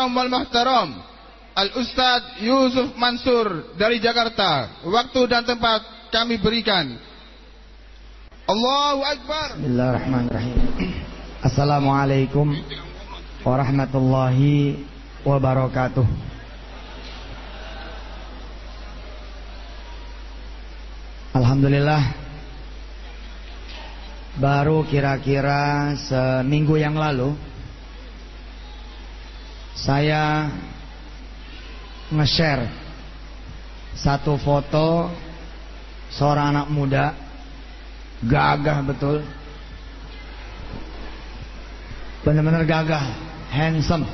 akram wal muhtaram Al-Ustadz Yusuf Mansur dari Jakarta. Waktu dan tempat kami berikan. Allahu Akbar. Bismillahirrahmanirrahim. Assalamualaikum warahmatullahi wabarakatuh. Alhamdulillah Baru kira-kira seminggu yang lalu Saya Nge-share Satu foto Seorang anak muda. Gagah betul. Benar-benar gagah Handsome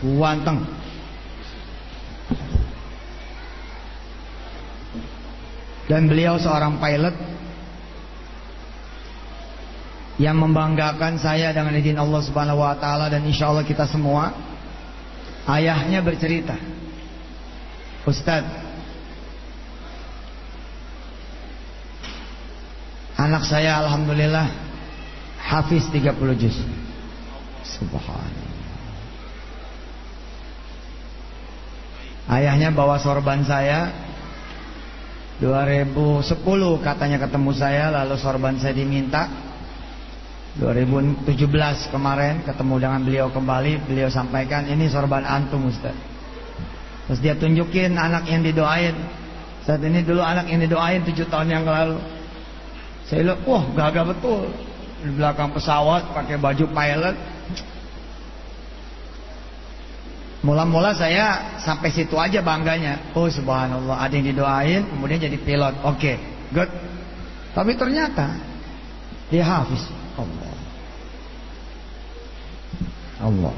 Ganteng. Dan beliau seorang pilot Yang membanggakan saya dengan izin Allah subhanahu wa ta'ala Dan insya Allah kita semua Ayahnya bercerita. Ustaz Anak saya Alhamdulillah Hafiz 30 juz. Subhanallah. Ayahnya bawa sorban saya 2010 katanya ketemu saya lalu sorban saya diminta 2017 kemarin ketemu dengan beliau kembali beliau sampaikan ini sorban antum Ustaz terus dia tunjukin anak yang didoain saat ini dulu anak yang didoain 7 tahun yang lalu saya bilang wah gagah betul di belakang pesawat pakai baju pilot Mula-mula saya sampai situ aja bangganya. Oh subhanallah, ada yang didoain, kemudian jadi pilot. Oke, okay, good. Tapi ternyata dia hafiz. Allah. Allah.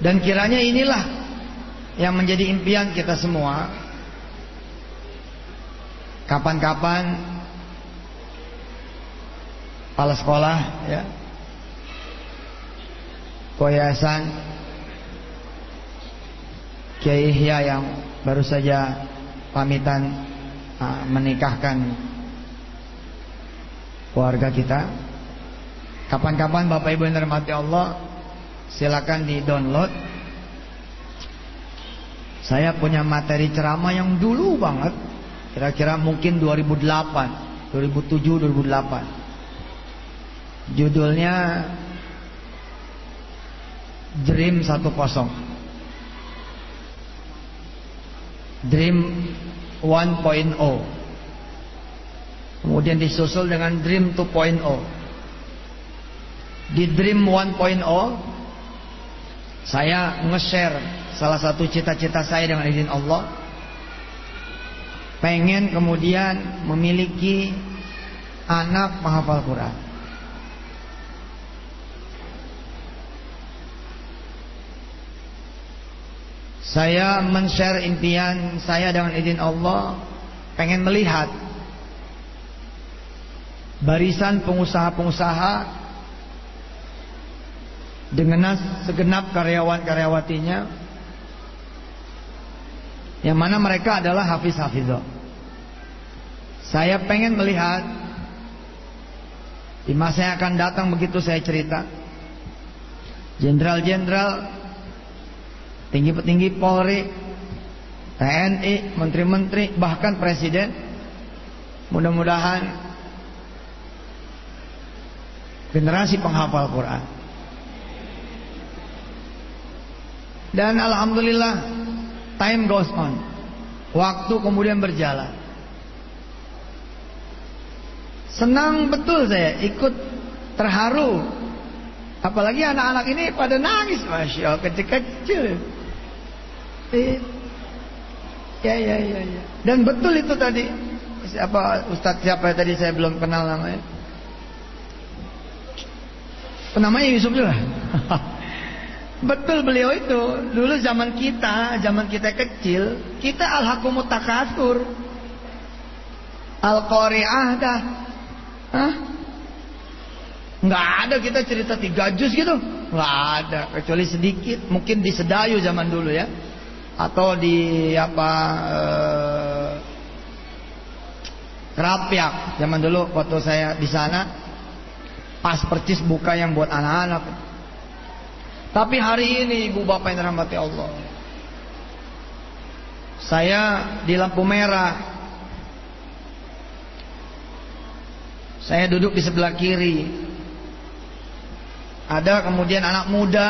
Dan kiranya inilah yang menjadi impian kita semua. Kapan-kapan kepala sekolah ya Koyasan Kiai Ihya yang baru saja pamitan uh, menikahkan keluarga kita. Kapan-kapan Bapak Ibu yang dirahmati Allah, silakan di-download. Saya punya materi ceramah yang dulu banget, kira-kira mungkin 2008, 2007, 2008. Judulnya Dream 10 Dream 1.0 Kemudian disusul dengan Dream 2.0 Di Dream 1.0 Saya nge-share Salah satu cita-cita saya dengan izin Allah. Pengen kemudian memiliki Anak menghafal Quran. Saya men-share impian saya dengan izin Allah pengen melihat barisan pengusaha-pengusaha dengan segenap karyawan-karyawatinya yang mana mereka adalah hafiz-hafizah. Saya pengen melihat di masa yang akan datang begitu saya cerita jenderal-jenderal tinggi-tinggi Polri, TNI, menteri-menteri, bahkan presiden. Mudah-mudahan generasi penghafal Quran. Dan alhamdulillah time goes on. Waktu kemudian berjalan. Senang betul saya ikut terharu. Apalagi anak-anak ini pada nangis, masya Allah kecil-kecil. Ya ya ya ya. Dan betul itu tadi. Siapa Ustadz siapa tadi saya belum kenal namanya. Namanya Yusuf juga. betul beliau itu. Dulu zaman kita, zaman kita kecil, kita al-hakumut takatur. Al-Qari'ah dah. Hah? Nggak ada kita cerita tiga juz gitu. Nggak ada. Kecuali sedikit. Mungkin di Sedayu zaman dulu ya atau di apa eh, Rapyak zaman dulu waktu saya di sana pas percis buka yang buat anak-anak Tapi hari ini ibu bapak yang dirahmati Allah. Saya di lampu merah. Saya duduk di sebelah kiri. Ada kemudian anak muda.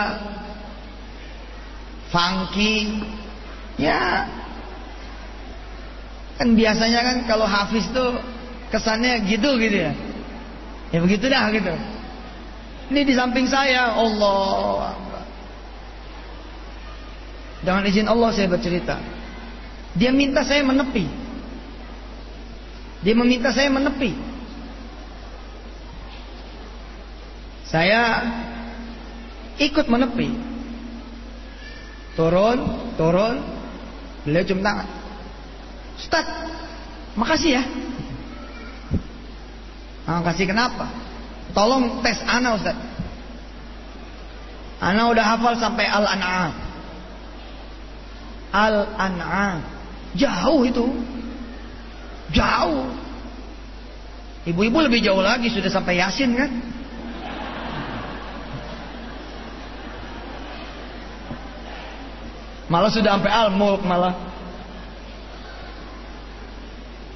Funky. Ya. Kan biasanya kan kalau hafiz tuh kesannya gitu gitu ya. Ya begitu dah gitu. Ini di samping saya. Allah dengan izin Allah saya bercerita dia minta saya menepi dia meminta saya menepi saya ikut menepi Turun, turun. Beliau cium tangan. Ustaz, makasih ya. Ah, kasih kenapa? Tolong tes Ana Ustaz. Ana udah hafal sampai Al-An'am. Al-An'am. Jauh itu. Jauh. Ibu-ibu lebih jauh lagi sudah sampai Yasin kan? Malah sudah sampai al-mulk malah.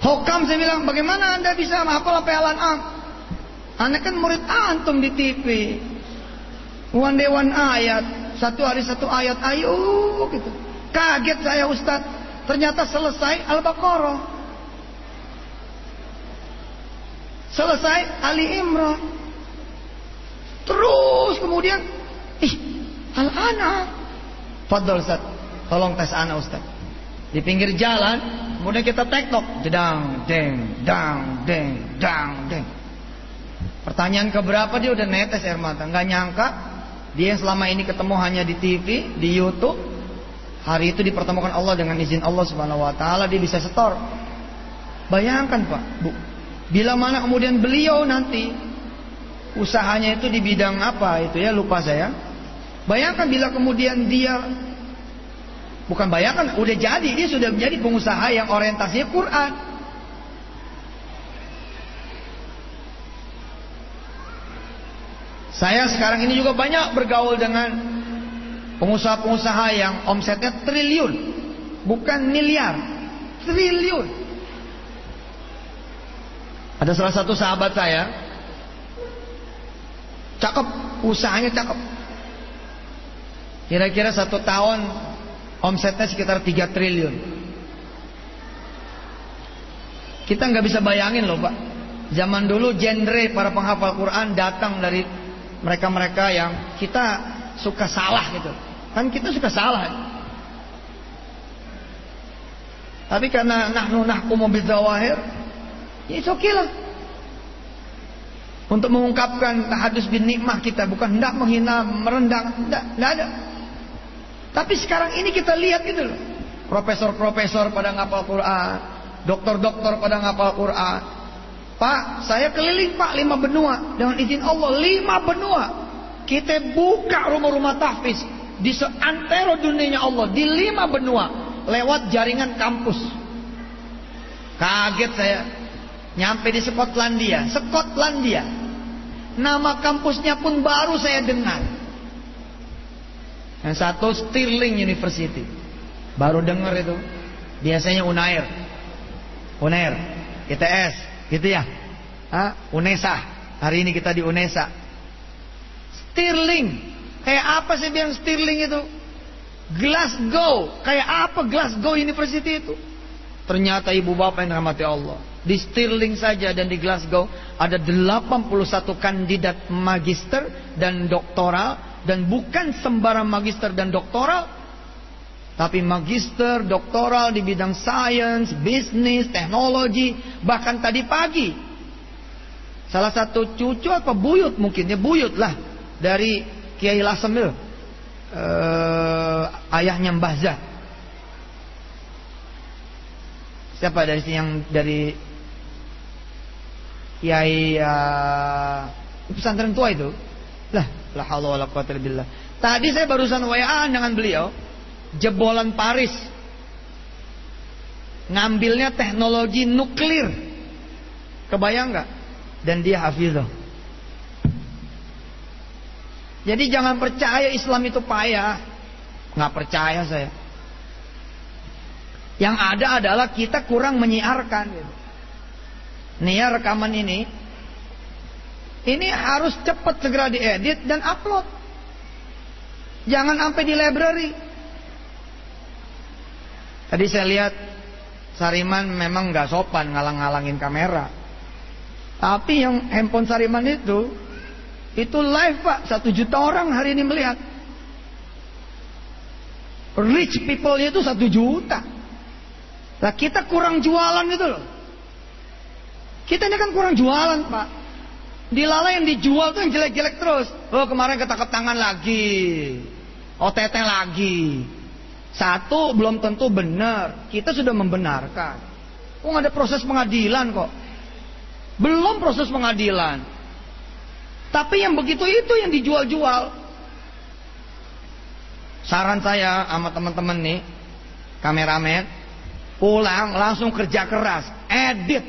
Hokam saya bilang, bagaimana anda bisa menghafal sampai al-an'am? Anda kan murid antum di TV. One day one ayat. Satu hari satu ayat. Ayo gitu. Kaget saya Ustaz. Ternyata selesai Al-Baqarah. Selesai Ali Imran. Terus kemudian. Ih, Al-An'am. Fadol Ustaz. Tolong tes anak Ustaz. Di pinggir jalan, kemudian kita tektok, jedang, deng, dang, deng, dang, deng. Pertanyaan keberapa dia udah netes air mata, nggak nyangka dia yang selama ini ketemu hanya di TV, di YouTube, hari itu dipertemukan Allah dengan izin Allah Subhanahu wa taala dia bisa setor. Bayangkan Pak, Bu. Bila mana kemudian beliau nanti usahanya itu di bidang apa itu ya lupa saya. Bayangkan bila kemudian dia Bukan bayangkan, udah jadi dia sudah menjadi pengusaha yang orientasinya Quran. Saya sekarang ini juga banyak bergaul dengan pengusaha-pengusaha yang omsetnya triliun, bukan miliar, triliun. Ada salah satu sahabat saya, cakep, usahanya cakep. Kira-kira satu tahun Omsetnya sekitar 3 triliun. Kita nggak bisa bayangin loh Pak. Zaman dulu genre para penghafal Quran datang dari mereka-mereka yang kita suka salah gitu. Kan kita suka salah. Tapi karena nahnu nahkumu bizawahir, ya oke okay lah. Untuk mengungkapkan hadis bin nikmah kita bukan hendak menghina, merendang, tidak, tidak ada. Tapi sekarang ini kita lihat gitu loh. Profesor-profesor pada ngapal Quran, dokter-dokter pada ngapal Quran. Pak, saya keliling Pak lima benua dengan izin Allah lima benua. Kita buka rumah-rumah tahfiz di seantero dunianya Allah di lima benua lewat jaringan kampus. Kaget saya nyampe di Skotlandia, Skotlandia. Nama kampusnya pun baru saya dengar. Yang satu Stirling University. Baru dengar itu. Biasanya Unair. Unair. ITS. Gitu ya. Hah? UNESA. Hari ini kita di UNESA. Stirling. Kayak apa sih bilang Stirling itu? Glasgow. Kayak apa Glasgow University itu? Ternyata ibu bapak yang rahmati Allah. Di Stirling saja dan di Glasgow ada 81 kandidat magister dan doktoral dan bukan sembarang magister dan doktoral tapi magister, doktoral di bidang sains, bisnis, teknologi, bahkan tadi pagi salah satu cucu apa buyut mungkin ya buyut lah dari Kiai Lasemil uh, ayahnya Mbah Zah. Siapa dari sini yang dari Kiai uh, pesantren tua itu? Lah, la haula wala billah. Tadi saya barusan WA dengan beliau, jebolan Paris. Ngambilnya teknologi nuklir. Kebayang nggak? Dan dia hafizah. Jadi jangan percaya Islam itu payah. Nggak percaya saya. Yang ada adalah kita kurang menyiarkan. Nih ya rekaman ini. Ini harus cepat segera diedit dan upload. Jangan sampai di library. Tadi saya lihat Sariman memang nggak sopan ngalang-ngalangin kamera. Tapi yang handphone Sariman itu itu live pak, satu juta orang hari ini melihat. Rich people itu satu juta. Nah kita kurang jualan itu loh. Kita ini kan kurang jualan pak. Dilala yang dijual tuh yang jelek-jelek terus. Oh kemarin ketangkep tangan lagi. OTT lagi. Satu belum tentu benar. Kita sudah membenarkan. Oh ada proses pengadilan kok. Belum proses pengadilan. Tapi yang begitu itu yang dijual-jual. Saran saya sama teman-teman nih, kameramen, pulang langsung kerja keras, edit,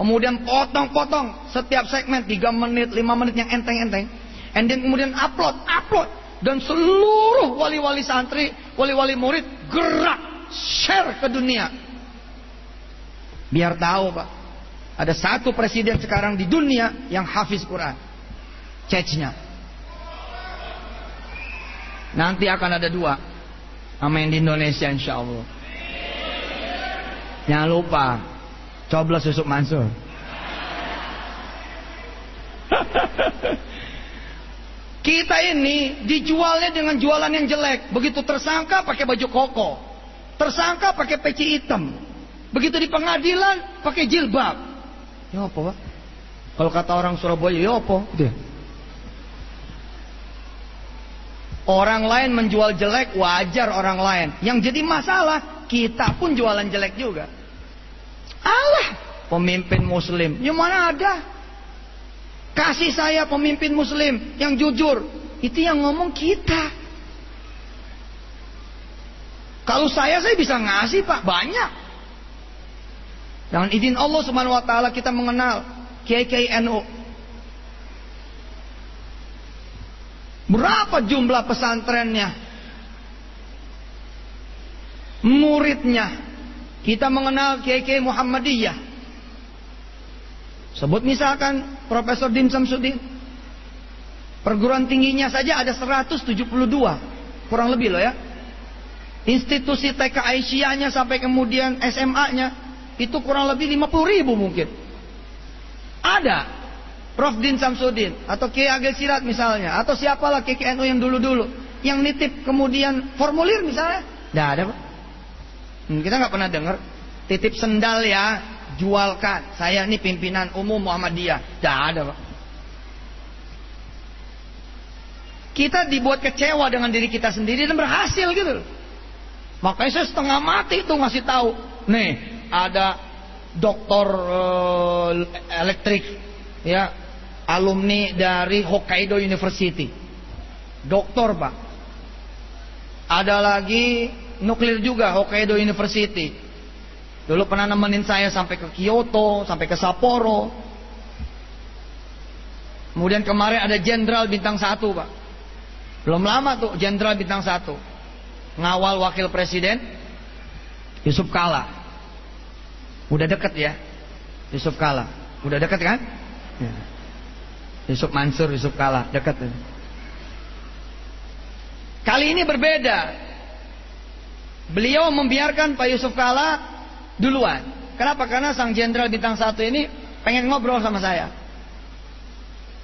kemudian potong-potong setiap segmen 3 menit, 5 menit yang enteng-enteng, and then kemudian upload, upload, dan seluruh wali-wali santri, wali-wali murid gerak share ke dunia. Biar tahu pak, ada satu presiden sekarang di dunia yang hafiz Quran catch-nya. Nanti akan ada dua. Yang di Indonesia insya Allah. Jangan lupa. Coblos susuk Mansur. Kita ini dijualnya dengan jualan yang jelek. Begitu tersangka pakai baju koko. Tersangka pakai peci hitam. Begitu di pengadilan pakai jilbab. Ya apa, Pak? Kalau kata orang Surabaya, ya apa? Gitu ya. Orang lain menjual jelek wajar orang lain. Yang jadi masalah kita pun jualan jelek juga. Allah pemimpin muslim. Yang mana ada? Kasih saya pemimpin muslim yang jujur. Itu yang ngomong kita. Kalau saya saya bisa ngasih Pak banyak. Dengan izin Allah Subhanahu wa taala kita mengenal Kiai Kiai NU Berapa jumlah pesantrennya? Muridnya. Kita mengenal Kiai Muhammadiyah. Sebut misalkan Profesor Dim Samsudin. Perguruan tingginya saja ada 172. Kurang lebih loh ya. Institusi TK Aisyahnya sampai kemudian SMA-nya. Itu kurang lebih 50 ribu mungkin. Ada Prof. Din Samsudin atau Kiai Agil Sirat misalnya atau siapalah KKNU yang dulu-dulu yang nitip kemudian formulir misalnya. Tidak ada pak. Hmm, kita nggak pernah dengar. Titip sendal ya jualkan. Saya ini pimpinan umum Muhammadiyah. Tidak ada pak. Kita dibuat kecewa dengan diri kita sendiri dan berhasil gitu makanya saya setengah mati itu ngasih tahu. Nih ada dokter uh, elektrik ya alumni dari Hokkaido University. Doktor pak. Ada lagi nuklir juga Hokkaido University. Dulu pernah nemenin saya sampai ke Kyoto, sampai ke Sapporo. Kemudian kemarin ada jenderal bintang satu pak. Belum lama tuh jenderal bintang satu. Ngawal wakil presiden Yusuf Kala. Udah deket ya. Yusuf Kala. Udah deket kan? Ya. Yusuf Mansur, Yusuf Kala, dekat. Kali ini berbeda. Beliau membiarkan Pak Yusuf Kala duluan. Kenapa? Karena sang jenderal bintang satu ini pengen ngobrol sama saya.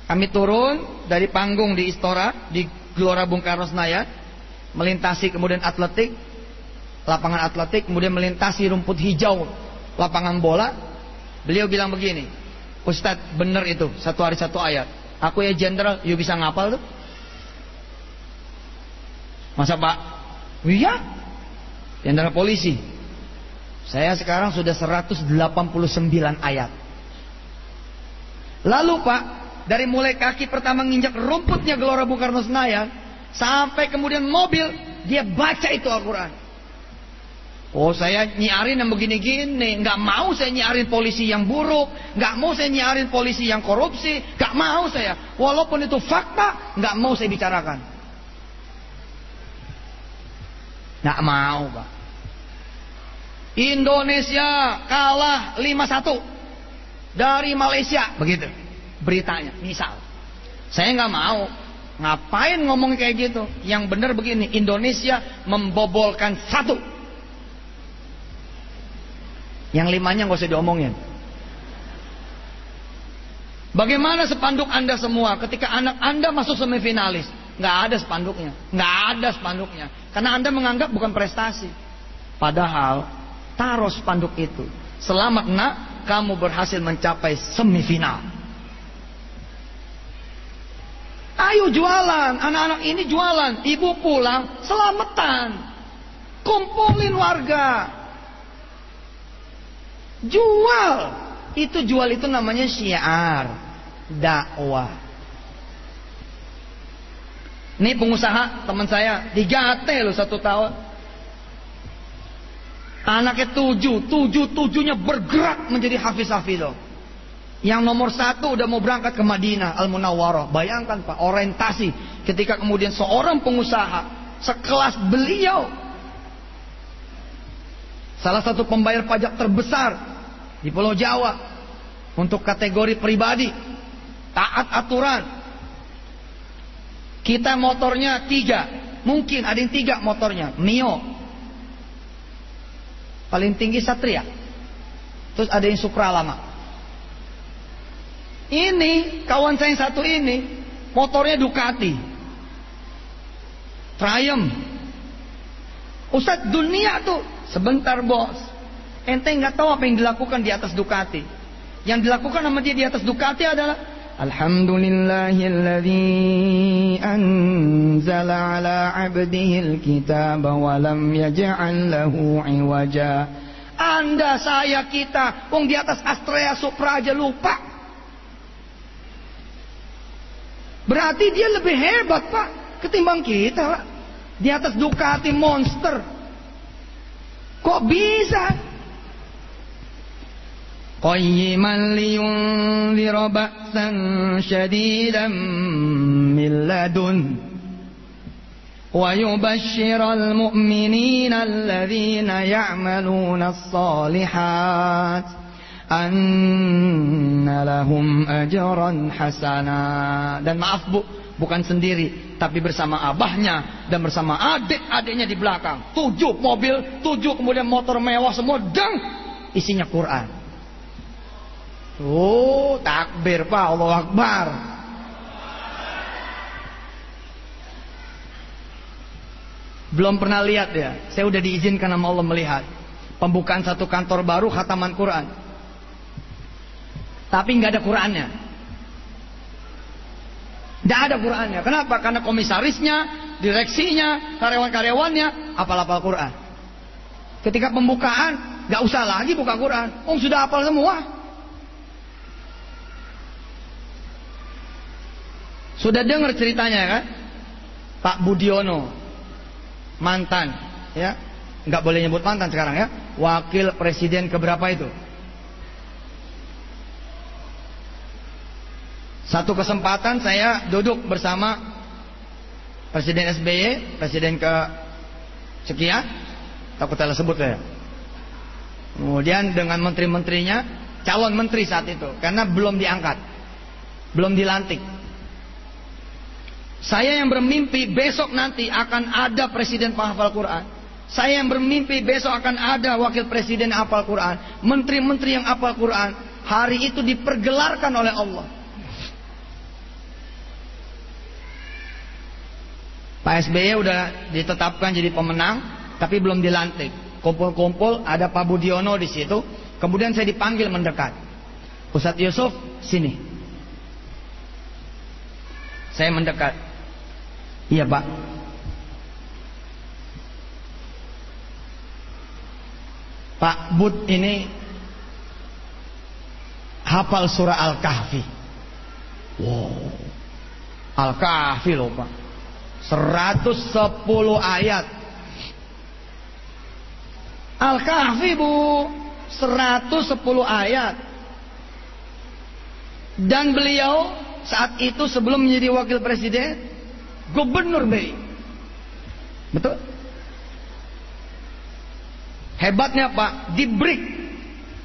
Kami turun dari panggung di Istora di Gelora Bung Karno Senayan, melintasi kemudian atletik, lapangan atletik, kemudian melintasi rumput hijau, lapangan bola. Beliau bilang begini, Ustadz benar itu satu hari satu ayat. Aku ya jenderal, you bisa ngapal tuh? Masa pak? Iya. Jenderal polisi. Saya sekarang sudah 189 ayat. Lalu pak, dari mulai kaki pertama nginjak rumputnya Gelora Bung Karno Senayan, sampai kemudian mobil, dia baca itu Al-Quran. Oh saya nyiarin yang begini-gini. Nggak mau saya nyiarin polisi yang buruk. Nggak mau saya nyiarin polisi yang korupsi. Nggak mau saya. Walaupun itu fakta nggak mau saya bicarakan. Nggak mau Pak. Indonesia kalah 5-1 dari Malaysia. Begitu. Beritanya misal. Saya nggak mau. Ngapain ngomong kayak gitu? Yang benar begini Indonesia membobolkan satu yang limanya nggak usah diomongin Bagaimana spanduk anda semua ketika anak anda masuk semifinalis? Nggak ada spanduknya, nggak ada spanduknya, karena anda menganggap bukan prestasi. Padahal taruh spanduk itu. Selamat nak, kamu berhasil mencapai semifinal. Ayo jualan, anak-anak ini jualan. Ibu pulang, selamatan. Kumpulin warga. Jual. Itu jual itu namanya syiar. Dakwah. Ini pengusaha teman saya digate loh satu tahun. Anaknya tujuh, tujuh tujuhnya bergerak menjadi hafiz hafiz loh. Yang nomor satu udah mau berangkat ke Madinah Al Munawwarah. Bayangkan Pak, orientasi ketika kemudian seorang pengusaha sekelas beliau salah satu pembayar pajak terbesar di Pulau Jawa untuk kategori pribadi taat aturan. Kita motornya tiga, mungkin ada yang tiga motornya, Mio, paling tinggi Satria, terus ada yang Supra lama. Ini kawan saya yang satu ini motornya Ducati. Triumph. Ustaz dunia tuh sebentar bos. Ente nggak tahu apa yang dilakukan di atas Ducati. Yang dilakukan sama dia di atas Ducati adalah Alhamdulillahilladzi anzala ala 'abdihi alkitaba wa lam yaj'al lahu 'iwaja. Anda, saya, kita, wong di atas Astrea Supra aja lupa Berarti dia lebih hebat pak ketimbang kita pak. Di atas Ducati Monster. Kok bisa? قيما لينذر بأسا شديدا من لدن ويبشر المؤمنين الذين يعملون الصالحات أن لهم أجرا حسنا dan maaf bu bukan sendiri, tapi bersama abahnya dan bersama adik-adiknya di belakang. Tujuh mobil, tujuh kemudian motor mewah semua dan isinya Quran. Oh, takbir Pak, Allah Akbar. Belum pernah lihat ya. Saya udah diizinkan sama Allah melihat pembukaan satu kantor baru khataman Quran tapi nggak ada Qurannya. Tidak ada Qurannya. Kenapa? Karena komisarisnya, direksinya, karyawan-karyawannya apal-apal Quran. Ketika pembukaan, nggak usah lagi buka Quran. Oh sudah hafal semua. Sudah dengar ceritanya kan? Pak Budiono, mantan, ya, nggak boleh nyebut mantan sekarang ya, wakil presiden keberapa itu? Satu kesempatan saya duduk bersama Presiden SBY, Presiden ke sekian, takut salah sebut saya. Kemudian dengan menteri-menterinya, calon menteri saat itu, karena belum diangkat, belum dilantik. Saya yang bermimpi besok nanti akan ada presiden penghafal Quran. Saya yang bermimpi besok akan ada wakil presiden hafal Quran, menteri-menteri yang hafal Quran. Hari itu dipergelarkan oleh Allah. Pak SBY udah ditetapkan jadi pemenang, tapi belum dilantik. Kumpul-kumpul, ada Pak Budiono di situ. Kemudian saya dipanggil mendekat. Ustadz Yusuf, sini. Saya mendekat. Iya Pak. Pak Bud ini hafal surah Al-Kahfi. Wow. Al-Kahfi loh Pak. 110 ayat. Al-Kahfi bu 110 ayat. Dan beliau saat itu sebelum menjadi wakil presiden gubernur BI. Betul? Hebatnya Pak, di break.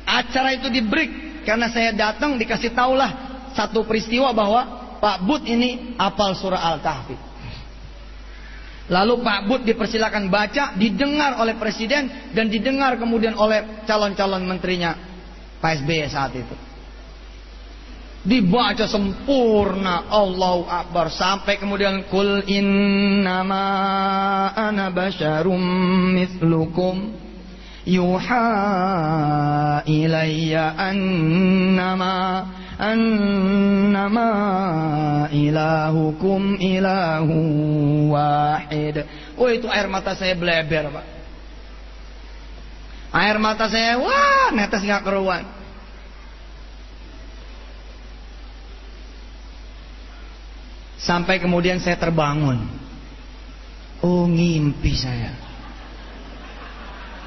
Acara itu di break karena saya datang dikasih tahulah satu peristiwa bahwa Pak Bud ini apal surah Al-Kahfi. Lalu Pak Bud dipersilakan baca, didengar oleh presiden dan didengar kemudian oleh calon-calon menterinya Pak SBY saat itu. Dibaca sempurna Allahu Akbar sampai kemudian kul innama ana basyarum mislukum yuha ilayya annama annama ilahukum ilahu wahid. Oh itu air mata saya bleber pak. Air mata saya wah netes nggak keruan. Sampai kemudian saya terbangun. Oh ngimpi saya.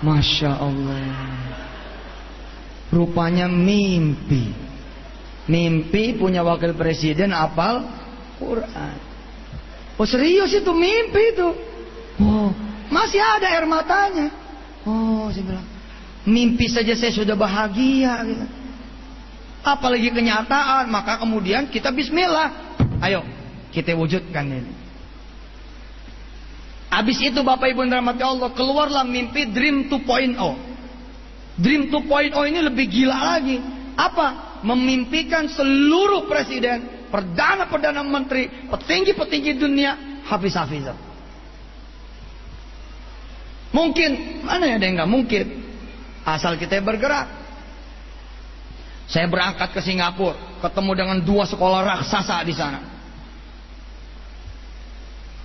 Masya Allah. Rupanya mimpi. Mimpi punya wakil presiden apal Quran. Oh serius itu mimpi itu. Oh masih ada air matanya. Oh saya bilang mimpi saja saya sudah bahagia. Gitu. Apalagi kenyataan maka kemudian kita Bismillah. Ayo kita wujudkan ini. Habis itu Bapak Ibu rahmati Allah keluarlah mimpi Dream 2.0. Dream 2.0 ini lebih gila lagi. Apa? Memimpikan seluruh presiden, perdana-perdana menteri, petinggi-petinggi dunia hafiz-hafizah. Mungkin, mana ya ada yang nggak mungkin? Asal kita bergerak. Saya berangkat ke Singapura, ketemu dengan dua sekolah raksasa di sana.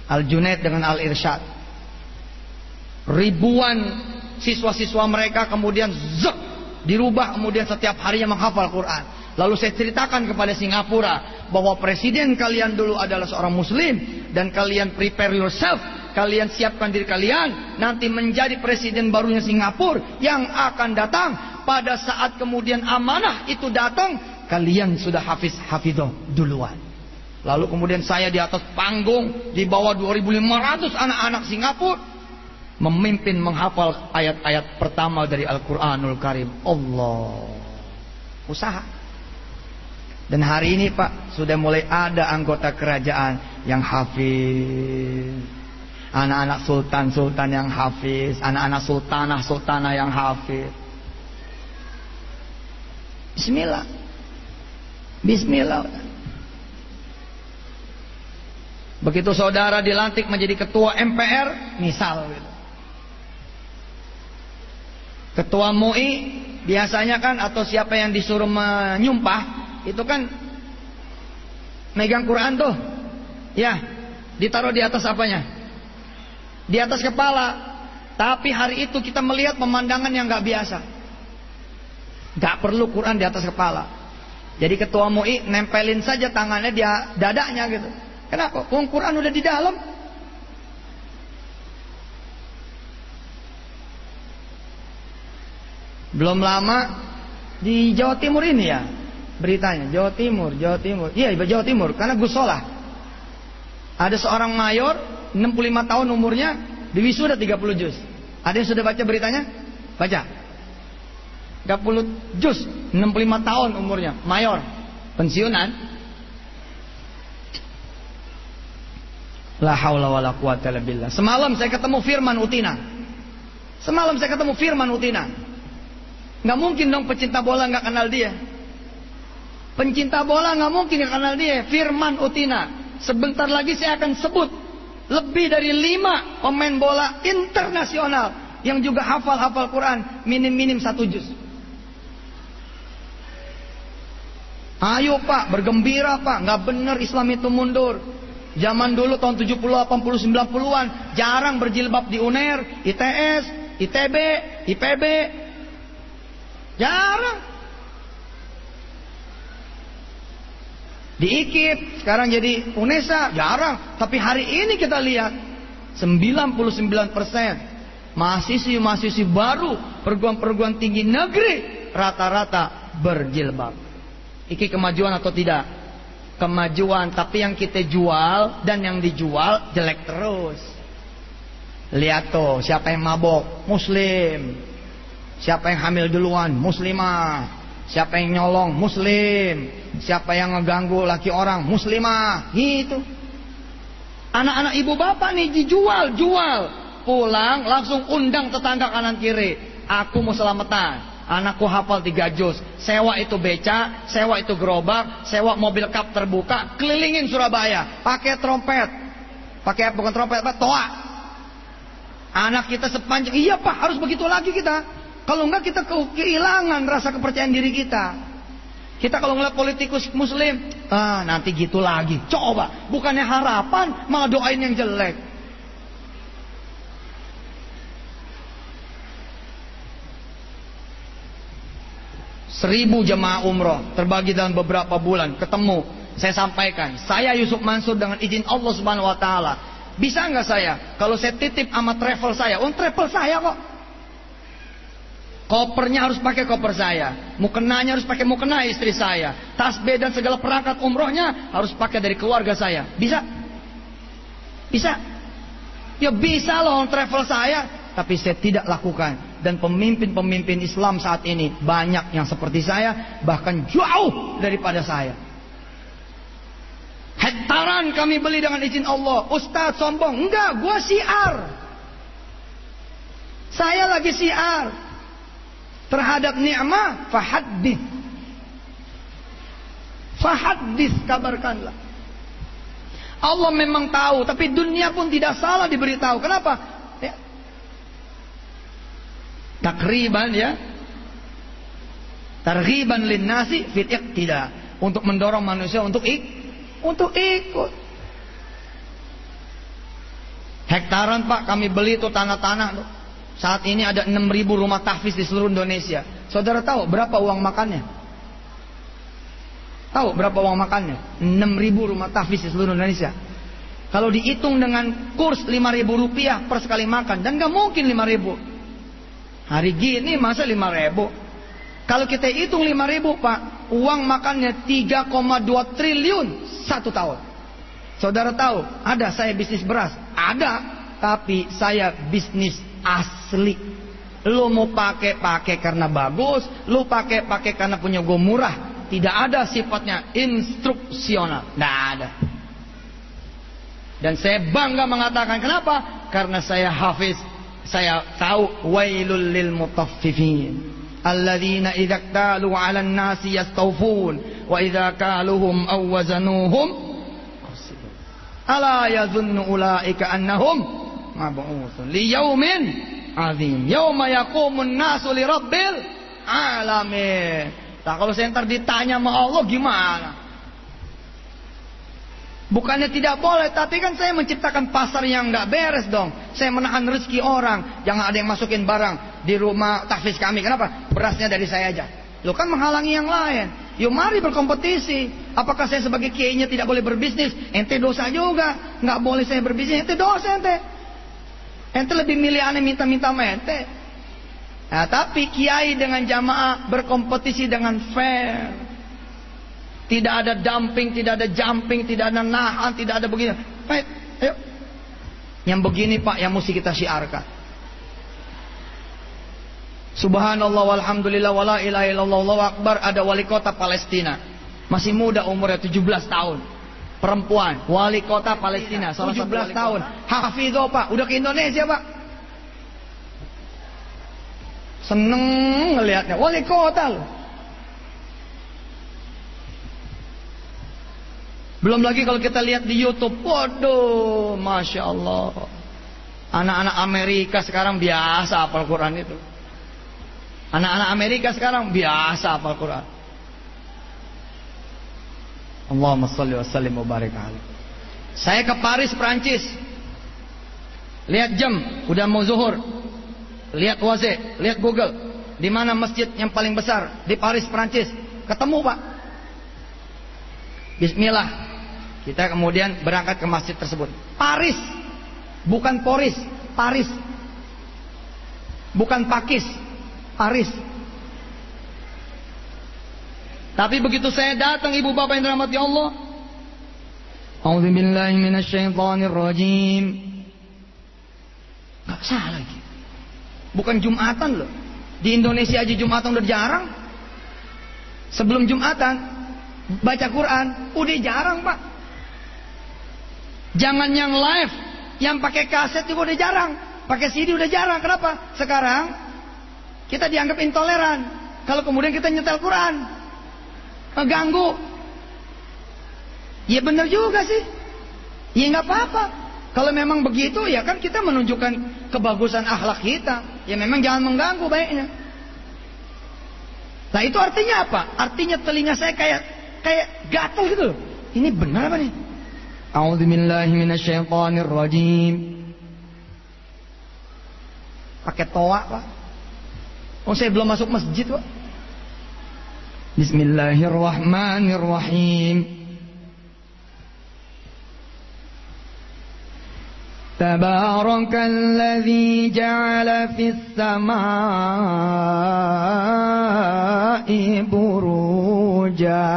Al Junaid dengan Al Irsyad. Ribuan siswa-siswa mereka kemudian zek dirubah kemudian setiap harinya menghafal Quran. Lalu saya ceritakan kepada Singapura bahwa presiden kalian dulu adalah seorang muslim dan kalian prepare yourself, kalian siapkan diri kalian nanti menjadi presiden barunya Singapura yang akan datang pada saat kemudian amanah itu datang, kalian sudah hafiz hafidho duluan. Lalu kemudian saya di atas panggung di bawah 2500 anak-anak Singapura memimpin menghafal ayat-ayat pertama dari Al-Quranul Karim. Allah. Usaha. Dan hari ini Pak, sudah mulai ada anggota kerajaan yang hafiz. Anak-anak sultan-sultan yang hafiz. Anak-anak sultanah-sultanah yang hafiz. Bismillah. Bismillah. Begitu saudara dilantik menjadi ketua MPR, misal gitu. Ketua MUI biasanya kan atau siapa yang disuruh menyumpah itu kan megang Quran tuh. Ya, ditaruh di atas apanya? Di atas kepala. Tapi hari itu kita melihat pemandangan yang nggak biasa. Gak perlu Quran di atas kepala. Jadi ketua MUI nempelin saja tangannya dia dadanya gitu. Kenapa? Quran udah di dalam. Belum lama di Jawa Timur ini ya beritanya Jawa Timur, Jawa Timur. Iya, Jawa Timur karena Gus Solah. Ada seorang mayor 65 tahun umurnya di wisuda 30 juz. Ada yang sudah baca beritanya? Baca. 30 juz, 65 tahun umurnya, mayor, pensiunan. La haula wala quwata billah. Semalam saya ketemu Firman Utina. Semalam saya ketemu Firman Utina. Nggak mungkin dong pecinta bola nggak kenal dia. Pencinta bola nggak mungkin nggak kenal dia. Firman Utina. Sebentar lagi saya akan sebut lebih dari lima pemain bola internasional yang juga hafal-hafal Quran minim-minim satu juz. Ayo pak, bergembira pak, nggak benar Islam itu mundur. Zaman dulu tahun 70, 80, 90-an jarang berjilbab di UNER, ITS, ITB, IPB, Jarang. Di IKIP, sekarang jadi UNESA, jarang. Tapi hari ini kita lihat 99% mahasiswi-mahasiswi baru perguruan-perguruan tinggi negeri rata-rata berjilbab. Iki kemajuan atau tidak? Kemajuan, tapi yang kita jual dan yang dijual jelek terus. Lihat tuh, siapa yang mabok? Muslim. Siapa yang hamil duluan? Muslimah. Siapa yang nyolong? Muslim. Siapa yang ngeganggu laki orang? Muslimah. Gitu. Anak-anak ibu bapak nih dijual, jual. Pulang langsung undang tetangga kanan kiri. Aku mau selamatan. Anakku hafal tiga juz. Sewa itu beca, sewa itu gerobak, sewa mobil kap terbuka, kelilingin Surabaya. Pakai trompet. Pakai bukan trompet, apa? Toa. Anak kita sepanjang, iya pak harus begitu lagi kita. Kalau enggak kita kehilangan rasa kepercayaan diri kita. Kita kalau ngeliat politikus muslim, ah nanti gitu lagi. Coba, bukannya harapan, malah doain yang jelek. Seribu jemaah umroh terbagi dalam beberapa bulan ketemu. Saya sampaikan, saya Yusuf Mansur dengan izin Allah Subhanahu Wa Taala bisa nggak saya kalau saya titip sama travel saya, oh travel saya kok Kopernya harus pakai koper saya. Mukenanya harus pakai mukena istri saya. Tasbih dan segala perangkat umrohnya harus pakai dari keluarga saya. Bisa? Bisa? Ya bisa loh travel saya. Tapi saya tidak lakukan. Dan pemimpin-pemimpin Islam saat ini banyak yang seperti saya. Bahkan jauh daripada saya. Hektaran kami beli dengan izin Allah. Ustadz sombong. Enggak, gua siar. Saya lagi siar terhadap nikmat fahaddith fahaddith kabarkanlah. Allah memang tahu tapi dunia pun tidak salah diberitahu. Kenapa? Ya. takriban ya. Targhiban linnasi fit tidak untuk mendorong manusia untuk ik untuk ikut. Hektaran pak kami beli itu tanah-tanah tuh saat ini ada 6.000 rumah tahfiz di seluruh Indonesia. Saudara tahu berapa uang makannya? Tahu berapa uang makannya? 6.000 rumah tahfiz di seluruh Indonesia. Kalau dihitung dengan kurs 5.000 rupiah per sekali makan, dan gak mungkin 5.000. Hari gini masa 5.000? Kalau kita hitung 5.000 pak, uang makannya 3,2 triliun satu tahun. Saudara tahu, ada saya bisnis beras? Ada, tapi saya bisnis asli. Lu mau pakai pakai karena bagus, lu pakai pakai karena punya gue murah. Tidak ada sifatnya instruksional, tidak ada. Dan saya bangga mengatakan kenapa? Karena saya hafiz, saya tahu wailul lil mutaffifin. Idza ktalu 'alan nasi yastawfun wa idza kaluhum aw wazanuhum ala yadhunnu ulaika annahum mab'utsun li yaumin azim. Yauma yaqumun nasu li rabbil alamin. Nah, kalau saya ntar ditanya sama Allah gimana? Bukannya tidak boleh, tapi kan saya menciptakan pasar yang nggak beres dong. Saya menahan rezeki orang, jangan ada yang masukin barang di rumah tahfiz kami. Kenapa? Berasnya dari saya aja. Lo kan menghalangi yang lain. Yuk mari berkompetisi. Apakah saya sebagai kiainya tidak boleh berbisnis? Ente dosa juga. Nggak boleh saya berbisnis. Ente dosa ente. Ente lebih milih aneh minta-minta mente. Nah, tapi kiai dengan jamaah berkompetisi dengan fair. Tidak ada dumping, tidak ada jumping, tidak ada nahan, tidak ada begini. Baik, ayo. Yang begini Pak yang mesti kita syiarkan. Subhanallah walhamdulillah wala ilaha illallah akbar ada wali kota Palestina. Masih muda umurnya 17 tahun perempuan, wali kota Palestina, salah 17 tahun. Hafidho Pak, udah ke Indonesia Pak. Seneng ngelihatnya, wali kota loh. Belum lagi kalau kita lihat di YouTube, waduh, masya Allah. Anak-anak Amerika sekarang biasa apal Quran itu. Anak-anak Amerika sekarang biasa apal Quran. Allahumma salli wa sallim wa barik Saya ke Paris, Prancis. Lihat jam, udah mau zuhur. Lihat waze, lihat Google. Di mana masjid yang paling besar di Paris, Prancis? Ketemu, Pak. Bismillah. Kita kemudian berangkat ke masjid tersebut. Paris. Bukan Poris, Paris. Bukan Pakis. Paris. Tapi begitu saya datang ibu bapak yang dirahmati Allah. A'udzubillahi minasyaitonirrajim. Gak salah lagi. Bukan Jumatan loh. Di Indonesia aja Jumatan udah jarang. Sebelum Jumatan baca Quran udah jarang pak. Jangan yang live, yang pakai kaset juga udah jarang. Pakai CD udah jarang. Kenapa? Sekarang kita dianggap intoleran. Kalau kemudian kita nyetel Quran, ngeganggu. Ya benar juga sih. Ya nggak apa-apa. Kalau memang begitu ya kan kita menunjukkan kebagusan akhlak kita. Ya memang jangan mengganggu baiknya. Nah itu artinya apa? Artinya telinga saya kayak kayak gatal gitu. Ini benar apa nih? A'udzubillahi Pakai toa, Pak. Oh, saya belum masuk masjid, Pak. Bismillahirrahmanirrahim. تبارك الذي جعل في السماء بروجا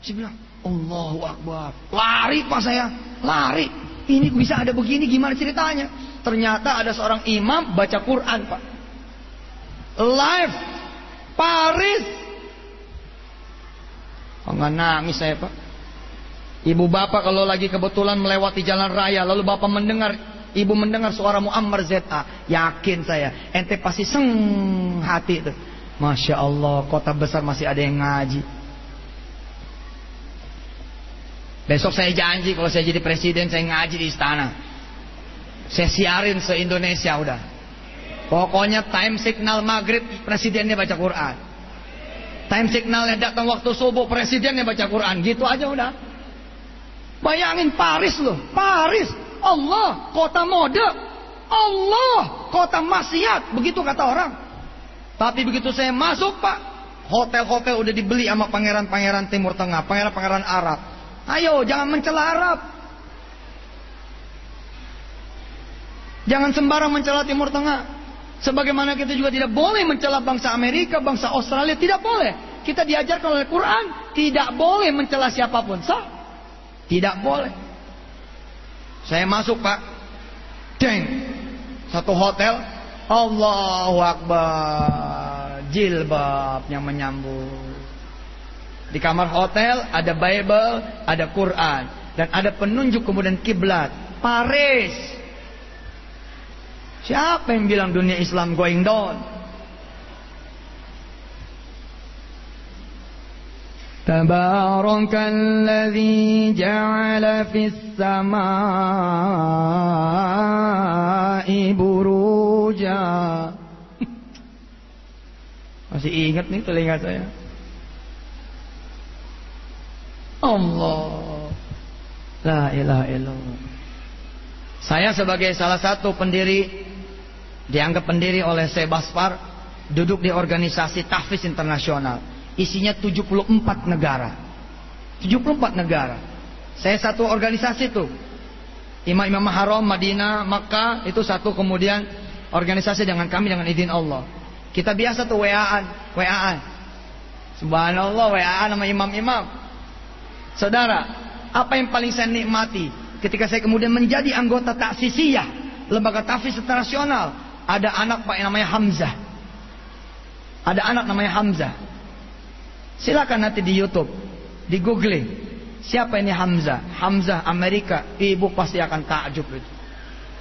Saya bilang, Allahu Akbar. Lari pak saya, lari. Ini bisa ada begini, gimana ceritanya? Ternyata ada seorang imam baca Quran pak. Live, Paris. Oh, nggak nangis saya pak. Ibu bapak kalau lagi kebetulan melewati jalan raya lalu bapak mendengar ibu mendengar suara Muammar ZA, yakin saya ente pasti seng hati itu. Masya Allah kota besar masih ada yang ngaji. Besok saya janji kalau saya jadi presiden saya ngaji di istana. Saya siarin se Indonesia udah. Pokoknya time signal maghrib presidennya baca Quran. Time signalnya datang waktu subuh presidennya baca Quran. Gitu aja udah. Bayangin Paris loh, Paris. Allah, kota mode. Allah, kota maksiat. Begitu kata orang. Tapi begitu saya masuk pak, hotel-hotel udah dibeli sama pangeran-pangeran Timur Tengah, pangeran-pangeran Arab. Ayo, jangan mencela Arab. Jangan sembarang mencela Timur Tengah. Sebagaimana kita juga tidak boleh mencela bangsa Amerika, bangsa Australia, tidak boleh. Kita diajarkan oleh Quran, tidak boleh mencela siapa pun. Sah. Tidak boleh. Saya masuk pak. Deng. Satu hotel. Allahu Akbar. Jilbab yang menyambut. Di kamar hotel ada Bible, ada Quran. Dan ada penunjuk kemudian kiblat. Paris. Siapa yang bilang dunia Islam going down? تبارك الذي جعل في السماء بروجا Masih ingat nih telinga saya Allah La ilaha illallah Saya sebagai salah satu pendiri Dianggap pendiri oleh Sebaspar Duduk di organisasi Tahfiz Internasional Isinya 74 negara. 74 negara. Saya satu organisasi tuh. Imam-imam haram Madinah, Makkah itu satu kemudian organisasi dengan kami dengan izin Allah. Kita biasa tuh WA-an, WA-an. Subhanallah WA-an sama imam-imam. Saudara, apa yang paling saya nikmati ketika saya kemudian menjadi anggota taksisiyah, lembaga tahfiz internasional, ada anak Pak yang namanya Hamzah. Ada anak namanya Hamzah. Silakan nanti di YouTube, di googling. Siapa ini Hamzah? Hamzah Amerika. Ibu pasti akan takjub itu.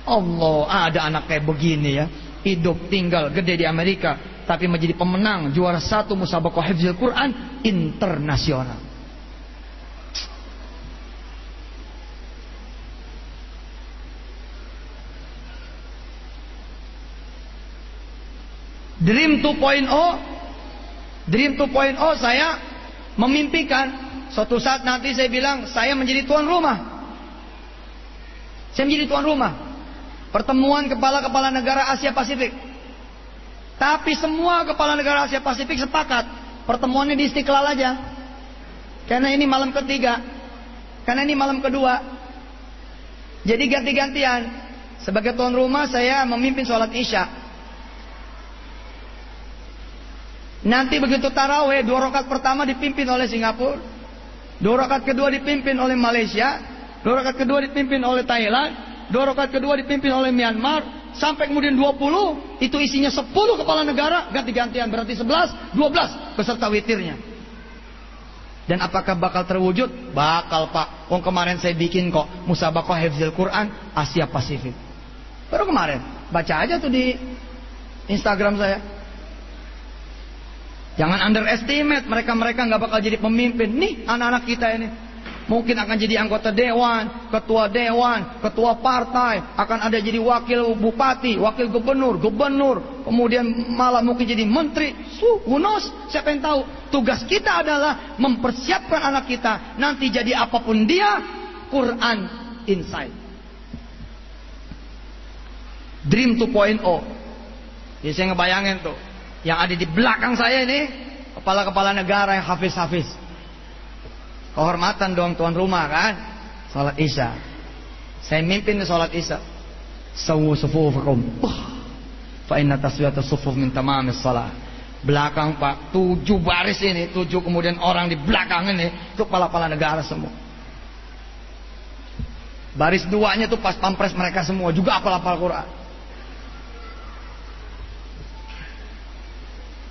Allah, ada anak kayak begini ya. Hidup tinggal gede di Amerika, tapi menjadi pemenang juara satu musabaqah hifzil Quran internasional. Dream 2.0 Dream 2.0 saya memimpikan suatu saat nanti saya bilang saya menjadi tuan rumah. Saya menjadi tuan rumah. Pertemuan kepala-kepala negara Asia Pasifik. Tapi semua kepala negara Asia Pasifik sepakat pertemuannya di Istiqlal aja. Karena ini malam ketiga. Karena ini malam kedua. Jadi ganti-gantian. Sebagai tuan rumah saya memimpin sholat isya. Nanti begitu taraweh, dua rakaat pertama dipimpin oleh Singapura, dua rakaat kedua dipimpin oleh Malaysia, dua rakaat kedua dipimpin oleh Thailand, dua rakaat kedua dipimpin oleh Myanmar, sampai kemudian 20, itu isinya 10 kepala negara, ganti-gantian berarti 11, 12 beserta witirnya. Dan apakah bakal terwujud? Bakal pak. Oh kemarin saya bikin kok musabakoh Hafizul Quran Asia Pasifik. Baru kemarin. Baca aja tuh di Instagram saya. Jangan underestimate mereka-mereka nggak bakal jadi pemimpin. Nih anak-anak kita ini. Mungkin akan jadi anggota dewan, ketua dewan, ketua partai, akan ada jadi wakil bupati, wakil gubernur, gubernur, kemudian malah mungkin jadi menteri. Su, knows? Siapa yang tahu? Tugas kita adalah mempersiapkan anak kita nanti jadi apa pun dia, Quran inside. Dream 2.0. Ya saya ngebayangin tuh, yang ada di belakang saya ini kepala-kepala negara yang hafiz-hafiz. Kehormatan dong tuan rumah kan. Salat Isya. Saya mimpin salat Isya. Sawu sufufakum. Fa inna taswiyata sufuf min tamamis salat. Belakang Pak, tujuh baris ini, tujuh kemudian orang di belakang ini, itu kepala-kepala negara semua. Baris duanya tuh pas pampres mereka semua juga apal-apal Quran.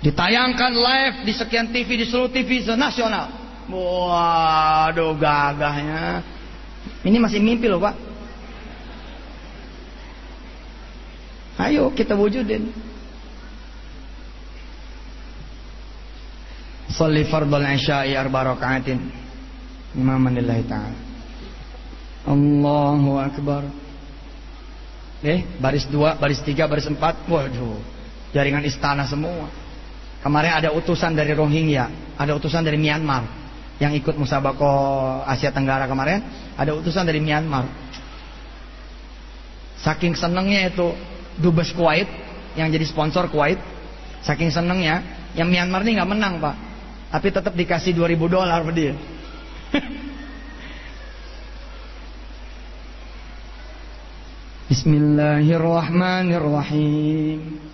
Ditayangkan live di sekian TV di seluruh TV nasional. Waduh gagahnya. Ini masih mimpi loh pak. Ayo kita wujudin. Salli fardal isya'i arba raka'atin. Imaman lillahi ta'ala. Allahu Akbar. Eh, baris dua, baris tiga, baris empat. Waduh, jaringan istana semua. Kemarin ada utusan dari Rohingya, ada utusan dari Myanmar yang ikut musabako Asia Tenggara kemarin, ada utusan dari Myanmar. Saking senengnya itu Dubes Kuwait yang jadi sponsor Kuwait, saking senengnya, yang Myanmar ini nggak menang pak, tapi tetap dikasih 2000 dolar dia. Bismillahirrahmanirrahim.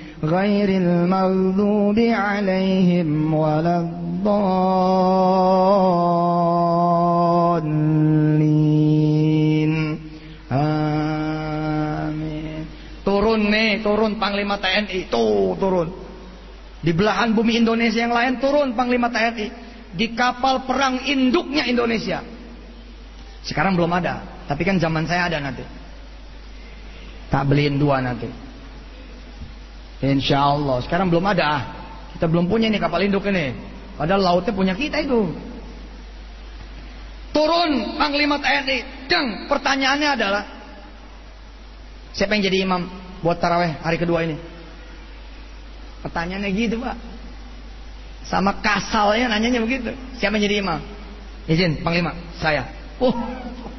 غير المغضوب عليهم ولا الضالين Amin. Turun nih, turun Panglima TNI, tuh turun. Di belahan bumi Indonesia yang lain turun Panglima TNI di kapal perang induknya Indonesia. Sekarang belum ada, tapi kan zaman saya ada nanti. Tak beliin dua nanti. Insya Allah. Sekarang belum ada. Kita belum punya nih kapal induk ini. Padahal lautnya punya kita itu. Turun Panglima TNI. Deng, pertanyaannya adalah siapa yang jadi imam buat taraweh hari kedua ini? Pertanyaannya gitu pak. Sama kasalnya nanyanya begitu. Siapa yang jadi imam? Izin Panglima, saya. Oh,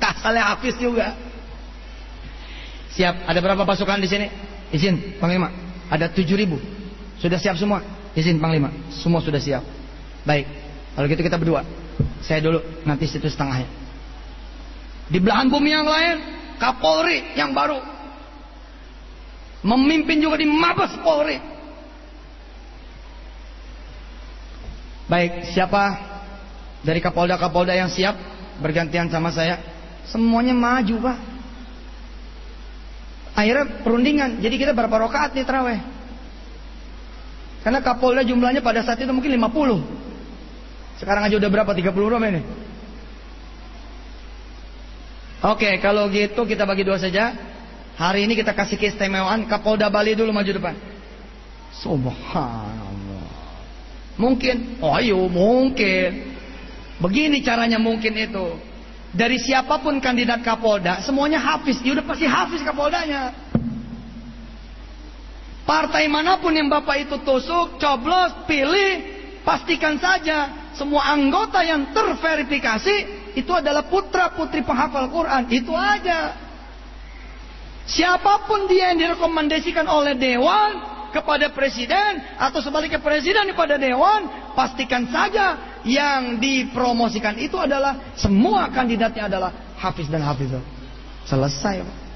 kasalnya habis juga. Siap. Ada berapa pasukan di sini? Izin Panglima. Ada tujuh ribu. Sudah siap semua? Izin Panglima. Semua sudah siap. Baik. Kalau gitu kita berdua. Saya dulu, nanti situ setengahnya. Di belahan bumi yang lain, Kapolri yang baru. Memimpin juga di Mabes Polri. Baik, siapa dari Kapolda-Kapolda yang siap bergantian sama saya? Semuanya maju, Pak. Akhirnya perundingan. Jadi kita berapa rakaat nih terawih? Karena Kapolda jumlahnya pada saat itu mungkin 50. Sekarang aja udah berapa? 30 berapa ini? Oke, kalau gitu kita bagi dua saja. Hari ini kita kasih keistimewaan Kapolda Bali dulu maju depan. Subhanallah. Mungkin, oh ayo mungkin. Begini caranya mungkin itu. Dari siapa pun kandidat Kapolda, semuanya hafiz. Ya udah pasti hafiz Kapoldanya. Partai mana pun yang Bapak itu tusuk, coblos, pilih, pastikan saja semua anggota yang terverifikasi itu adalah putra putri penghafal Quran. Itu aja. Siapa pun dia yang direkomendasikan oleh dewan kepada presiden atau sebaliknya presiden kepada dewan, pastikan saja yang dipromosikan itu adalah semua kandidatnya adalah hafiz dan hafizah. Selesai, Pak.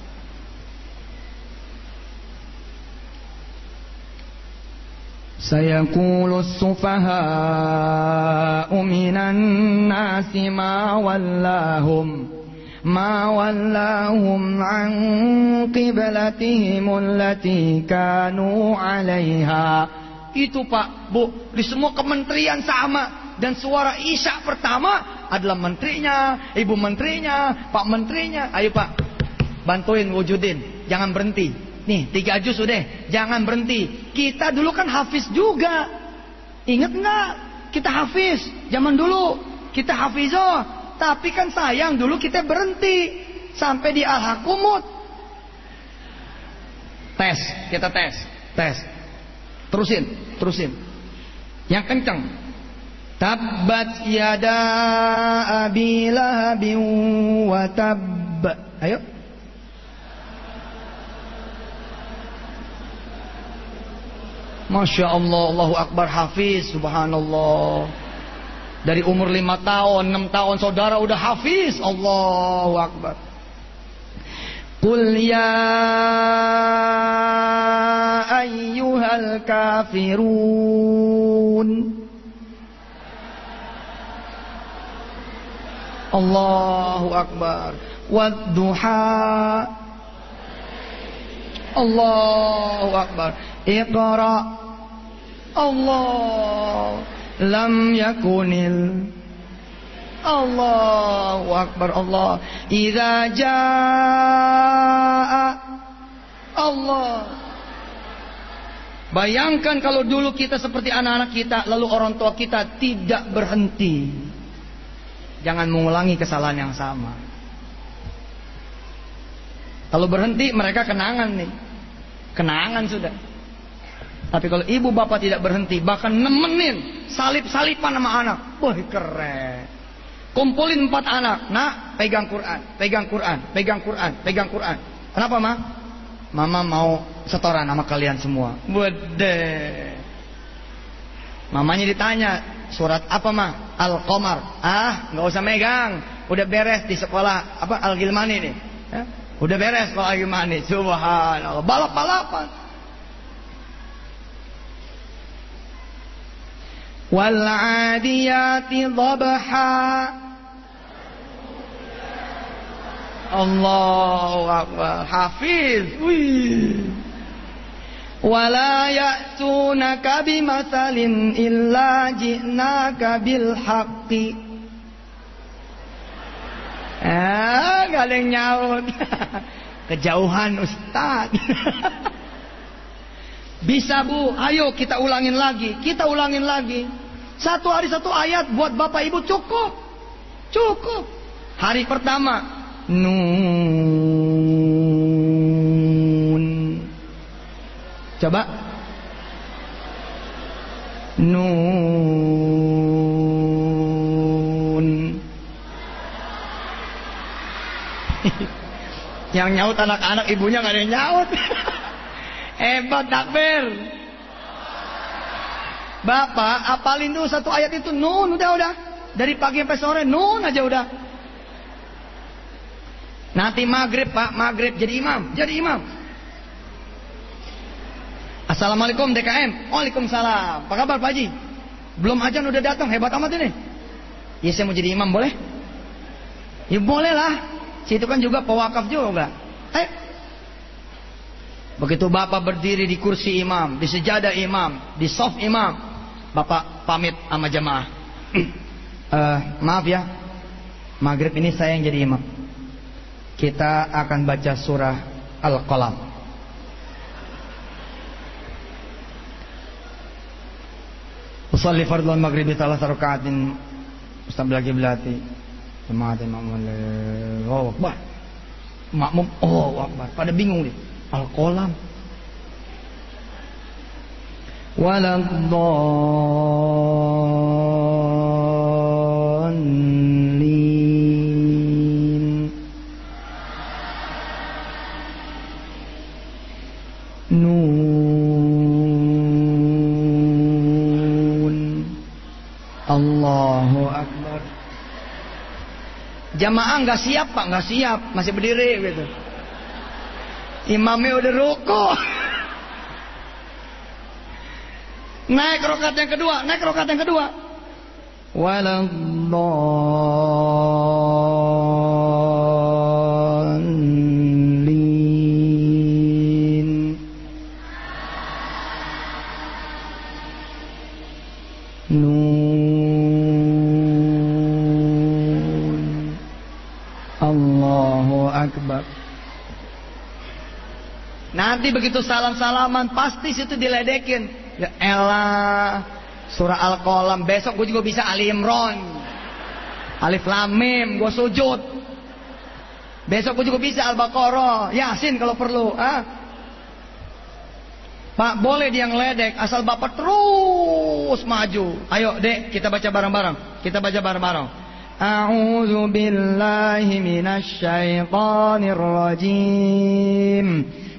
سيقول السفهاء من الناس ما ولاهم ما ولاهم عن قبلتهم التي كانوا عليها itu Pak Bu di semua kementerian sama dan suara isya pertama adalah menterinya ibu menterinya pak menterinya ayo Pak bantuin wujudin jangan berhenti nih tiga juz udah jangan berhenti kita dulu kan hafiz juga ingat nggak kita hafiz zaman dulu kita hafizoh tapi kan sayang dulu kita berhenti sampai di al-hakumut. Tes, kita tes, tes. Terusin, terusin. Yang kencang. Tabbat yada abi lahabin wa tab. Ayo. Masya Allah, Allahu Akbar Hafiz, Subhanallah. Dari umur lima tahun, enam tahun saudara udah hafiz. Allahu Akbar. Qul ya ayyuhal kafirun. Allahu Akbar. Wadduha. Allahu Akbar. Iqra. Allah lam yakunil. Allahu Akbar Allah. Iza jaa. Allah. Bayangkan kalau dulu kita seperti anak-anak kita Lalu orang tua kita tidak berhenti. Jangan mengulangi kesalahan yang sama. Kalau berhenti mereka kenangan nih. Kenangan sudah tapi kalau ibu bapak tidak berhenti, bahkan nemenin salip-salipan sama anak, wah keren. Kumpulin empat anak, nak pegang Quran, pegang Quran, pegang Quran, pegang Quran. Kenapa ma? Mama mau setoran sama kalian semua. Bude. Mamanya ditanya, surat apa mah? Al-Qamar. Ah, nggak usah megang. Udah beres di sekolah apa Al-Gilmani nih. Ya? Udah beres kalau Al-Gilmani. Subhanallah. Balap-balapan. والعاديات ضبحا الله أكبر حفيظ ولا يأتونك بمثل إلا جئناك بالحق Ah, gak ada yang nyaut. Kejauhan Ustaz. Bisa bu, ayo kita ulangin lagi, kita ulangin lagi. Satu hari satu ayat buat bapak ibu cukup, cukup. Hari pertama, nun. Coba. Nun. yang nyaut anak-anak ibunya gak ada yang nyaut. Hebat takbir. Bapak apalin dulu satu ayat itu nun udah udah. Dari pagi sampai sore nun aja udah. Nanti maghrib pak maghrib jadi imam jadi imam. Assalamualaikum DKM. Waalaikumsalam. Apa kabar Pak Haji? Belum ajan udah datang hebat amat ini. Ya saya mau jadi imam boleh? Ya boleh lah. Situ kan juga pewakaf juga. Eh, Begitu Bapak berdiri di kursi imam, di sejadah imam, di soft imam, Bapak pamit sama jamaah. uh, maaf ya, maghrib ini saya yang jadi imam. Kita akan baca surah Al-Qalam. Usalli fardhu al-maghribi thalath raka'atin mustabil qiblati. Jamaatin ma'mum. Oh, Akbar. Makmum, oh, Akbar. Pada bingung nih. Al-Qalam Nun. Allahu Akbar. Jamaah nggak siap pak, nggak siap, masih berdiri gitu. Imamnya udah ruko. Naik rokat yang kedua, naik rokat yang kedua. Waladhalin. Nanti begitu salam-salaman pasti situ diledekin. Ya elah, surah Al-Qalam. Besok gue juga bisa Ali Imran. Alif Lam Mim, gue sujud. Besok gue juga bisa Al-Baqarah, Yasin kalau perlu. Ah. Pak, boleh dia ngeledek asal Bapak terus maju. Ayo, Dek, kita baca bareng-bareng. Kita baca bareng-bareng. A'udzu billahi minasy syaithanir rajim.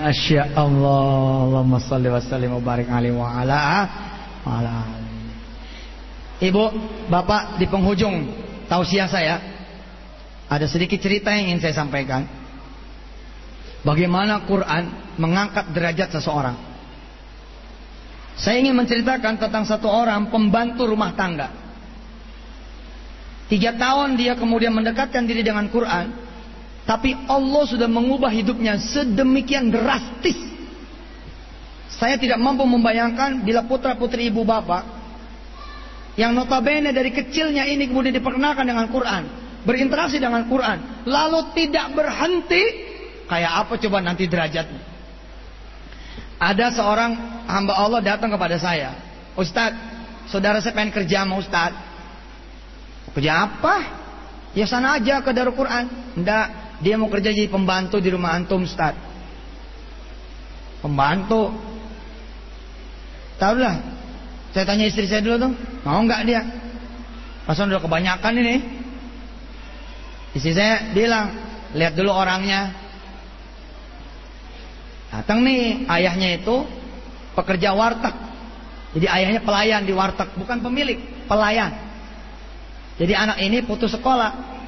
Masya Allah Allahumma salli wa sallim wa alaihi wa ala wa ala. Ibu, Bapak di penghujung tausiah saya ada sedikit cerita yang ingin saya sampaikan. Bagaimana Quran mengangkat derajat seseorang. Saya ingin menceritakan tentang satu orang pembantu rumah tangga. Tiga tahun dia kemudian mendekatkan diri dengan Quran, tapi Allah sudah mengubah hidupnya sedemikian drastis. Saya tidak mampu membayangkan bila putra putri ibu bapak yang notabene dari kecilnya ini kemudian diperkenalkan dengan Quran, berinteraksi dengan Quran, lalu tidak berhenti, kayak apa coba nanti derajatnya? Ada seorang hamba Allah datang kepada saya, Ustadz, saudara saya pengen kerja sama Ustadz. Kerja apa? Ya sana aja ke Darul Quran. Enggak, dia mau kerja jadi pembantu di rumah antum Ustaz. Pembantu. Tahu lah. Saya tanya istri saya dulu tuh, mau nggak dia? Pasal udah kebanyakan ini. Istri saya bilang, lihat dulu orangnya. Datang nih, ayahnya itu pekerja warteg. Jadi ayahnya pelayan di warteg, bukan pemilik, pelayan. Jadi anak ini putus sekolah,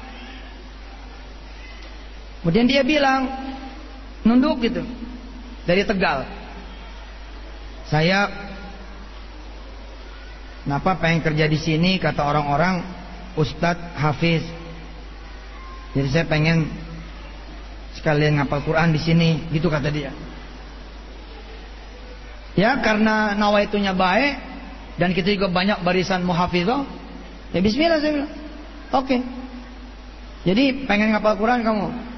Kemudian dia bilang, nunduk gitu. Dari Tegal. Saya kenapa pengen kerja di sini kata orang-orang Ustadz Hafiz. Jadi saya pengen sekalian ngapal Quran di sini, gitu kata dia. Ya karena nawaitunya baik dan kita juga banyak barisan muhafizah. Ya bismillah saya bilang. Oke. Jadi pengen ngapal Quran kamu?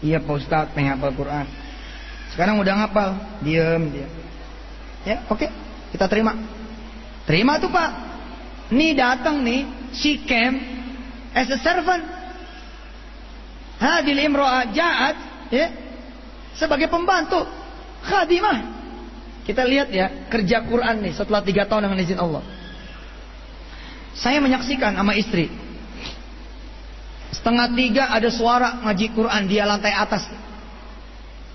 Iya Pak Ustaz pengen hafal Quran. Sekarang udah ngapal. Diem dia. Ya oke okay. kita terima. Terima tuh Pak. Nih datang nih Si Kem As a servant. Hadil imro'a ja'at ya, Sebagai pembantu Khadimah. Kita lihat ya kerja Quran nih Setelah tiga tahun dengan izin Allah. Saya menyaksikan sama istri Setengah tiga ada suara ngaji Quran dia lantai atas.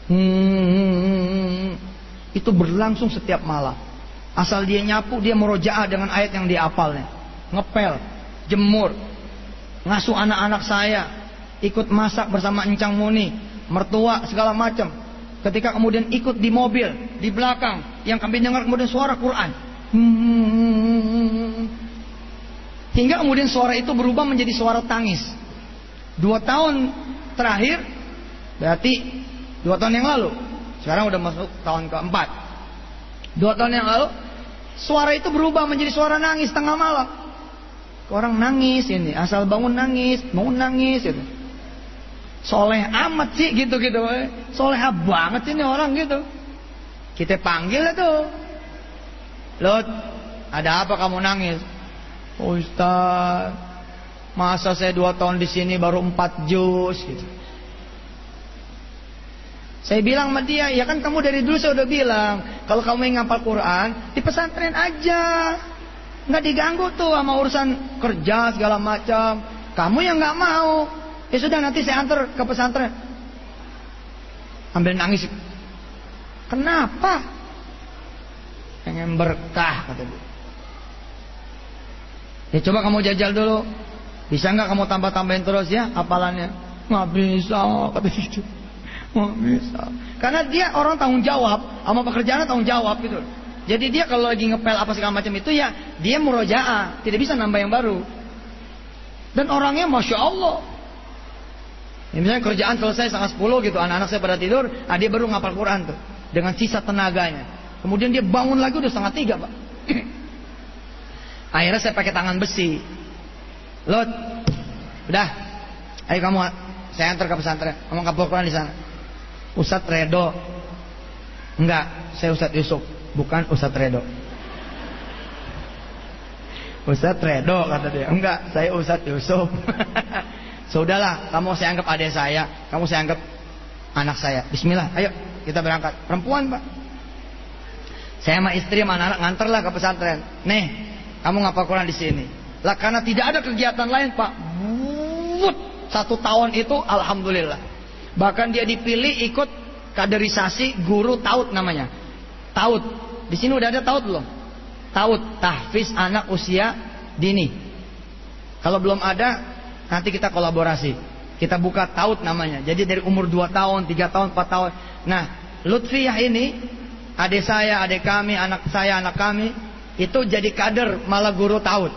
Hmm, itu berlangsung setiap malam. Asal dia nyapu dia merojaah dengan ayat yang dia apalnya. Ngepel, jemur, ngasuh anak-anak saya, ikut masak bersama Encang Muni, mertua segala macam. Ketika kemudian ikut di mobil di belakang, yang kami dengar kemudian suara Quran. Hmm, hingga kemudian suara itu berubah menjadi suara tangis. Dua tahun terakhir berarti dua tahun yang lalu. Sekarang udah masuk tahun keempat. Dua tahun yang lalu suara itu berubah menjadi suara nangis tengah malam. Orang nangis ini, asal bangun nangis, mau nangis itu. Soleh amat sih gitu gitu. Soleh banget ini orang gitu. Kita panggil tuh. Lot, ada apa kamu nangis? Oh, Ustaz, Masa saya dua tahun di sini baru empat juz gitu. Saya bilang sama dia, ya kan kamu dari dulu saya udah bilang, kalau kamu ingin ngapal Quran, di pesantren aja. Nggak diganggu tuh sama urusan kerja segala macam. Kamu yang nggak mau. Ya sudah nanti saya antar ke pesantren. Ambil nangis. Kenapa? Pengen berkah kata dia. Ya coba kamu jajal dulu. Bisa nggak kamu tambah-tambahin terus ya apalannya? Nggak bisa kata gitu. Oh, bisa. Karena dia orang tanggung jawab, sama pekerjaan tanggung jawab gitu. Jadi dia kalau lagi ngepel apa segala macam itu ya dia murojaah, tidak bisa nambah yang baru. Dan orangnya masya Allah. Ya, misalnya kerjaan selesai setengah sepuluh gitu, anak-anak saya pada tidur, nah dia baru ngapal Quran tuh dengan sisa tenaganya. Kemudian dia bangun lagi udah setengah tiga pak. Akhirnya saya pakai tangan besi. Lot, udah, ayo kamu, saya antar ke pesantren, kamu ngapal Quran di sana. Ustadz Redo. Enggak, saya Ustadz Yusuf. Bukan Ustadz Redo. Ustadz Redo kata dia. Enggak, saya Ustadz Yusuf. Sudahlah, kamu saya anggap adik saya. Kamu saya anggap anak saya. Bismillah, ayo kita berangkat. Perempuan pak. Saya sama istri sama anak-anak nganterlah ke pesantren. Nih, kamu ngapa Quran di sini Lah karena tidak ada kegiatan lain pak Bud, Satu tahun itu Alhamdulillah Bahkan dia dipilih ikut kaderisasi guru taut namanya. Taut. Di sini udah ada taut belum? Taut, tahfiz anak usia dini. Kalau belum ada, nanti kita kolaborasi. Kita buka taut namanya. Jadi dari umur 2 tahun, 3 tahun, 4 tahun. Nah, Lutfiyah ini, adik saya, adik kami, anak saya, anak kami, itu jadi kader malah guru taut.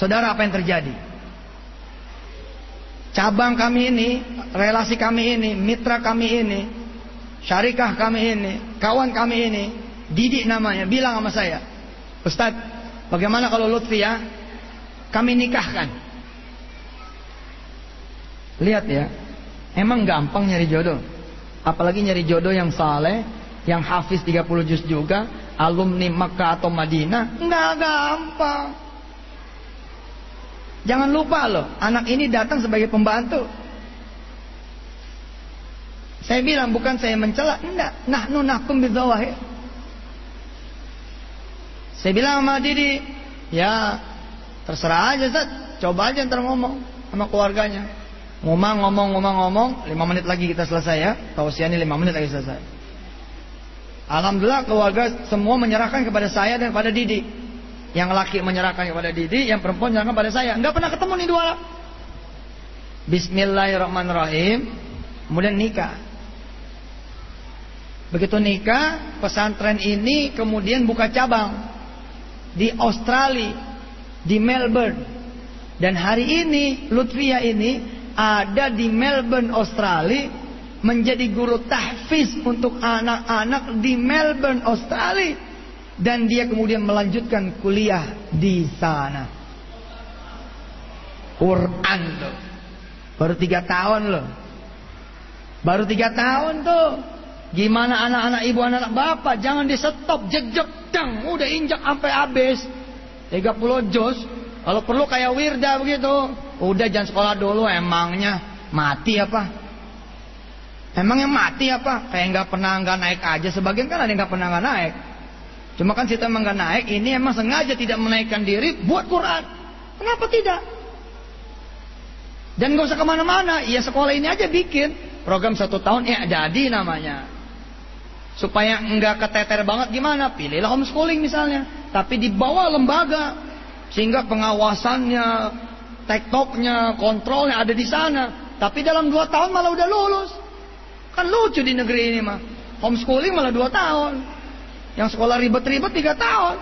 Saudara apa yang terjadi? cabang kami ini, relasi kami ini, mitra kami ini, syarikah kami ini, kawan kami ini, didik namanya, bilang sama saya, Ustaz, bagaimana kalau Lutfi ya, kami nikahkan. Lihat ya, emang gampang nyari jodoh. Apalagi nyari jodoh yang saleh, yang hafiz 30 juz juga, alumni Makkah atau Madinah, nggak gampang. Jangan lupa loh, anak ini datang sebagai pembantu. Saya bilang bukan saya mencela, enggak. Nahnu nahkum bidzawahir. Saya bilang sama Didi, ya terserah aja Zat, coba aja ntar ngomong sama keluarganya. Ngomong, ngomong, ngomong, ngomong, lima menit lagi kita selesai ya. Tausiah ini lima menit lagi selesai. Alhamdulillah keluarga semua menyerahkan kepada saya dan kepada Didi. Yang laki menyerahkan kepada Didi, yang perempuan menyerahkan pada saya. Enggak pernah ketemu nih dua. Bismillahirrahmanirrahim. Kemudian nikah. Begitu nikah, pesantren ini kemudian buka cabang di Australia, di Melbourne. Dan hari ini Lutfia ini ada di Melbourne, Australia menjadi guru tahfiz untuk anak-anak di Melbourne, Australia dan dia kemudian melanjutkan kuliah di sana. Quran tuh. Baru tiga tahun loh. Baru tiga tahun tuh. Gimana anak-anak ibu anak-anak bapak jangan di stop jejak dang udah injak sampai habis 30 jos kalau perlu kayak Wirda begitu udah jangan sekolah dulu emangnya mati apa emangnya mati apa kayak nggak pernah nggak naik aja sebagian kan ada yang nggak pernah nggak naik Cuma kan kita emang gak naik, ini emang sengaja tidak menaikkan diri buat Quran. Kenapa tidak? Dan gak usah ke mana-mana, ya sekolah ini aja bikin program satu tahun, ya jadi namanya. Supaya enggak keteter banget gimana? Pilihlah homeschooling misalnya, tapi di bawah lembaga sehingga pengawasannya, tektoknya, kontrolnya ada di sana. Tapi dalam dua tahun malah udah lulus. Kan lucu di negeri ini mah. Homeschooling malah dua tahun. Yang sekolah ribet-ribet tiga tahun.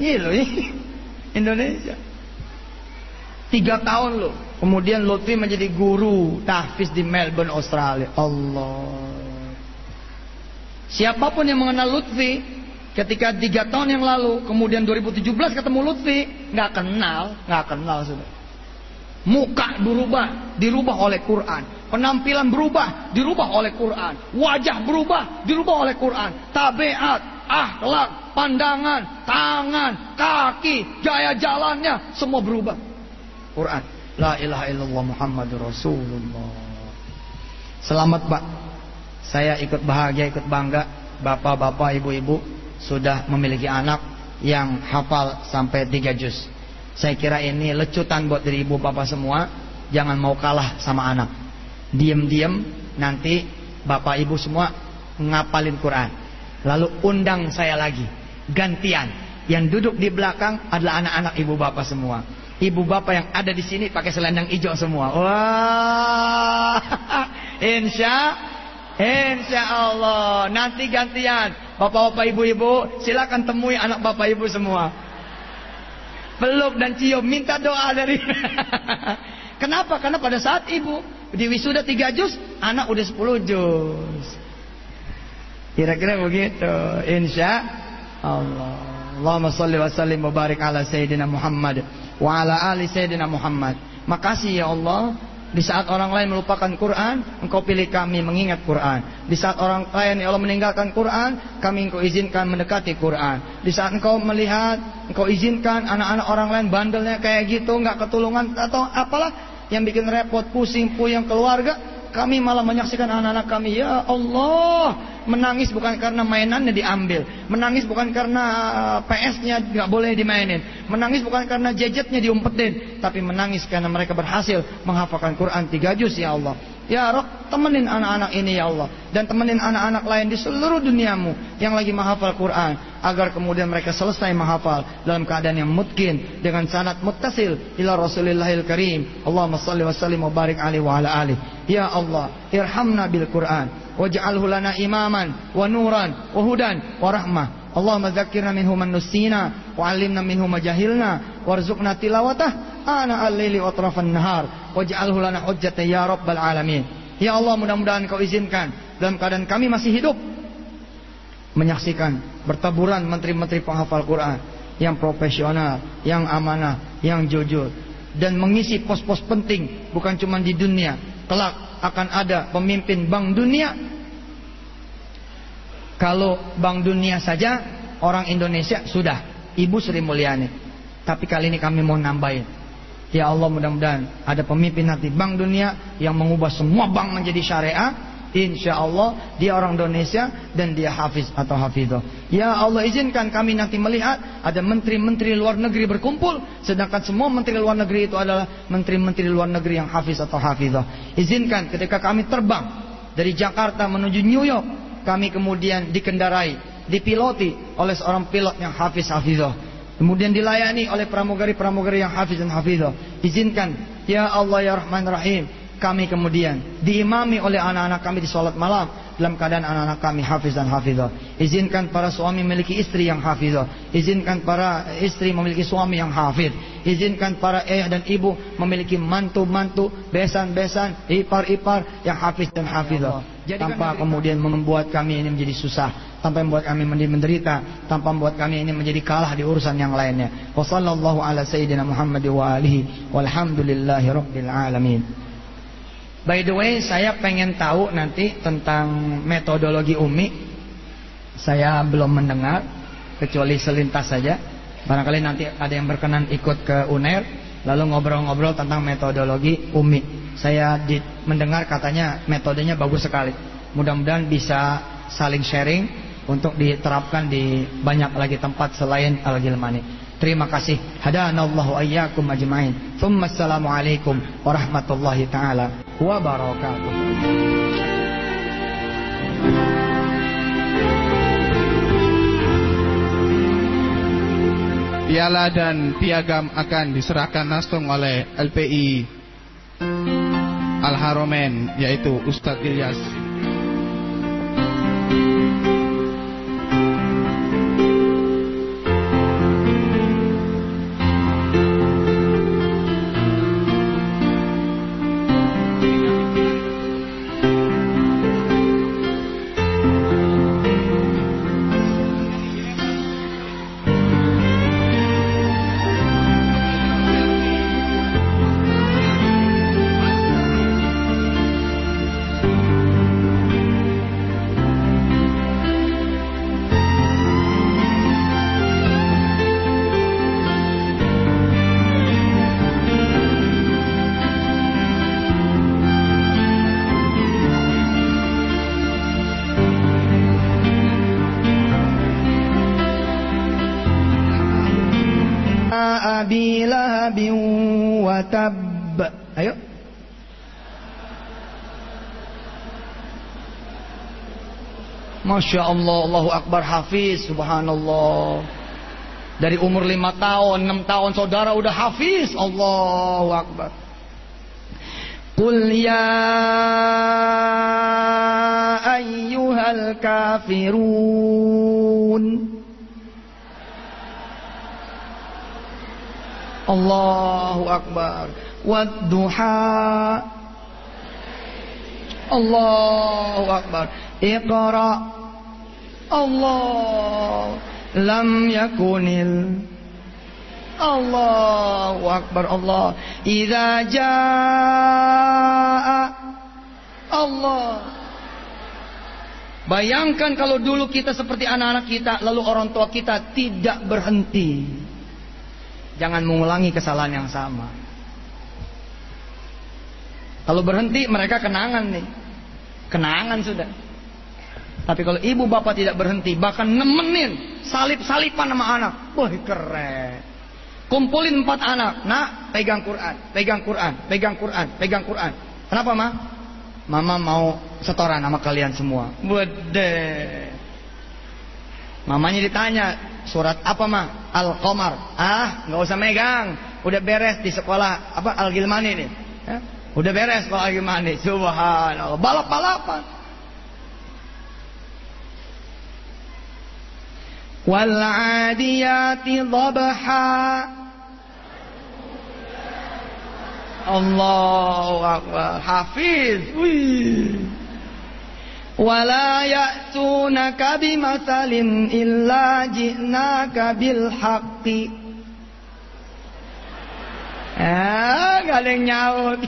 Iya loh ini Indonesia. Tiga tahun loh. Kemudian Lutfi menjadi guru tahfiz di Melbourne, Australia. Allah. Siapa pun yang mengenal Lutfi ketika tiga tahun yang lalu, kemudian 2017 ketemu Lutfi, nggak kenal, nggak kenal sudah. Muka berubah, dirubah oleh Quran. Penampilan berubah, dirubah oleh Quran. Wajah berubah, dirubah oleh Quran. Tabiat, akhlak, pandangan, tangan, kaki, gaya jalannya, semua berubah. Quran. La ilaha illallah Muhammadur Rasulullah. Selamat Pak. Saya ikut bahagia, ikut bangga. Bapak-bapak, ibu-ibu sudah memiliki anak yang hafal sampai tiga juz. Saya kira ini lecutan buat diri ibu bapak semua. Jangan mau kalah sama anak. Diam-diam nanti bapak ibu semua ngapalin Quran. Lalu undang saya lagi. Gantian. Yang duduk di belakang adalah anak-anak ibu bapak semua. Ibu bapak yang ada di sini pakai selendang hijau semua. Wah, insya, insya Allah. Nanti gantian, bapak-bapak, ibu-ibu, silakan temui anak bapak ibu semua. Peluk dan cium, minta doa dari. Kenapa? Karena pada saat ibu di wisuda tiga juz, anak udah sepuluh juz. Kira-kira begitu, insya Allah. Allahumma salli wa sallim wa barik ala Sayyidina Muhammad wa ala ali Sayyidina Muhammad. Makasih ya Allah di saat orang lain melupakan Quran, engkau pilih kami mengingat Quran. Di saat orang lain ya Allah meninggalkan Quran, kami engkau izinkan mendekati Quran. Di saat engkau melihat, engkau izinkan anak-anak orang lain bandelnya kayak gitu, nggak ketulungan atau apalah yang bikin repot, pusing, puyeng keluarga, kami malah menyaksikan anak-anak kami, ya Allah, menangis bukan karena mainannya diambil, menangis bukan karena uh, PS-nya nggak boleh dimainin, menangis bukan karena gadgetnya diumpetin, tapi menangis karena mereka berhasil menghafalkan Quran tiga juz ya Allah. Ya Rob, temenin anak-anak ini ya Allah dan temenin anak-anak lain di seluruh duniamu yang lagi menghafal Quran agar kemudian mereka selesai menghafal dalam keadaan yang mungkin dengan sanad muttasil ila Rasulillahil Karim. Allahumma salli wa sallim wa barik wa ala alihi. Ya Allah, irhamna bil Quran waj'alhu lana imaman wa nuran wa hudan wa rahmah Allahumma dzakkirna minhu man nusina wa 'allimna minhu ma jahilna warzuqna tilawatah ana al-laili wa atrafan nahar waj'alhu lana hujjatan ya rabbal ya Allah mudah-mudahan kau izinkan dalam keadaan kami masih hidup menyaksikan bertaburan menteri-menteri penghafal Quran yang profesional, yang amanah, yang jujur dan mengisi pos-pos penting bukan cuma di dunia. Kelak akan ada pemimpin bank dunia kalau bank dunia saja orang Indonesia sudah Ibu Sri Mulyani tapi kali ini kami mau nambahin Ya Allah mudah-mudahan ada pemimpin nanti bank dunia yang mengubah semua bank menjadi syariah Insya Allah dia orang Indonesia dan dia hafiz atau hafizah. Ya Allah izinkan kami nanti melihat ada menteri-menteri luar negeri berkumpul. Sedangkan semua menteri luar negeri itu adalah menteri-menteri luar negeri yang hafiz atau hafizah. Izinkan ketika kami terbang dari Jakarta menuju New York. Kami kemudian dikendarai, dipiloti oleh seorang pilot yang hafiz hafizah. Kemudian dilayani oleh pramugari-pramugari yang hafiz dan hafizah. Izinkan, Ya Allah ya Rahman Rahim kami kemudian diimami oleh anak-anak kami di sholat malam dalam keadaan anak-anak kami hafiz dan hafizah. Izinkan para suami memiliki istri yang hafizah. Izinkan para istri memiliki suami yang hafiz. Izinkan para ayah dan ibu memiliki mantu-mantu, besan-besan, ipar-ipar yang hafiz dan hafizah. Tanpa kemudian membuat kami ini menjadi susah, tanpa membuat kami menjadi menderita, tanpa membuat kami ini menjadi kalah di urusan yang lainnya. Wassallallahu ala sayyidina Muhammad wa alihi walhamdulillahi rabbil alamin. By the way, saya pengen tahu nanti tentang metodologi Umi. Saya belum mendengar, kecuali selintas saja. Barangkali nanti ada yang berkenan ikut ke UNER, lalu ngobrol-ngobrol tentang metodologi Umi. Saya mendengar katanya metodenya bagus sekali. Mudah-mudahan bisa saling sharing untuk diterapkan di banyak lagi tempat selain Al-Gilmani. Terima kasih. Hadanallahu ayyakum ajma'in. Thumma assalamualaikum warahmatullahi taala wabarakatuh. Piala dan piagam akan diserahkan langsung oleh LPI Al-Haromen yaitu Ustadz Ilyas. Masya Allah, Allahu Akbar Hafiz, Subhanallah. Dari umur lima tahun, enam tahun saudara udah hafiz, Allahu Akbar. Qul ya ayyuhal kafirun. Allahu Akbar. Wadduha. Allahu Akbar. Iqra' Allah. Lam yakunil. Allahu Akbar Allah. Idza jaa Allah. Bayangkan kalau dulu kita seperti anak-anak kita, lalu orang tua kita tidak berhenti. Jangan mengulangi kesalahan yang sama. Kalau berhenti mereka kenangan nih. Kenangan sudah. Tapi kalau ibu bapak tidak berhenti, bahkan nemenin salip-salipan sama anak. Wah keren. Kumpulin empat anak. Nak, pegang Quran, pegang Quran, pegang Quran, pegang Quran. Kenapa, Ma? Mama mau setoran sama kalian semua. Wede. Mamanya ditanya, surat apa, Ma? Al-Qamar. Ah, nggak usah megang. Udah beres di sekolah apa Al-Gilmani nih. Ya? Udah beres kalau Al-Gilmani. Subhanallah. Balap-balapan. والعاديات ضبحا الله أكبر حفيظ ولا يأتونك بمثل إلا جئناك بالحق آه، قال galing nyaut.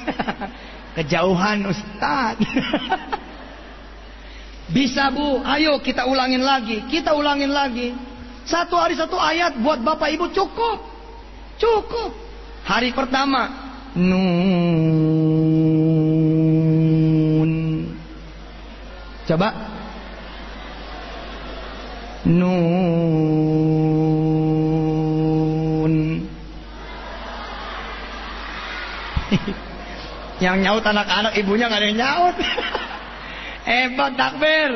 Kejauhan Ustaz. Bisa bu, ayo kita ulangin lagi. Kita ulangin lagi. Satu hari satu ayat buat bapak ibu cukup. Cukup. Hari pertama. Nun. Coba. Nun. yang nyaut anak-anak ibunya nggak ada yang nyaut. Hebat takbir.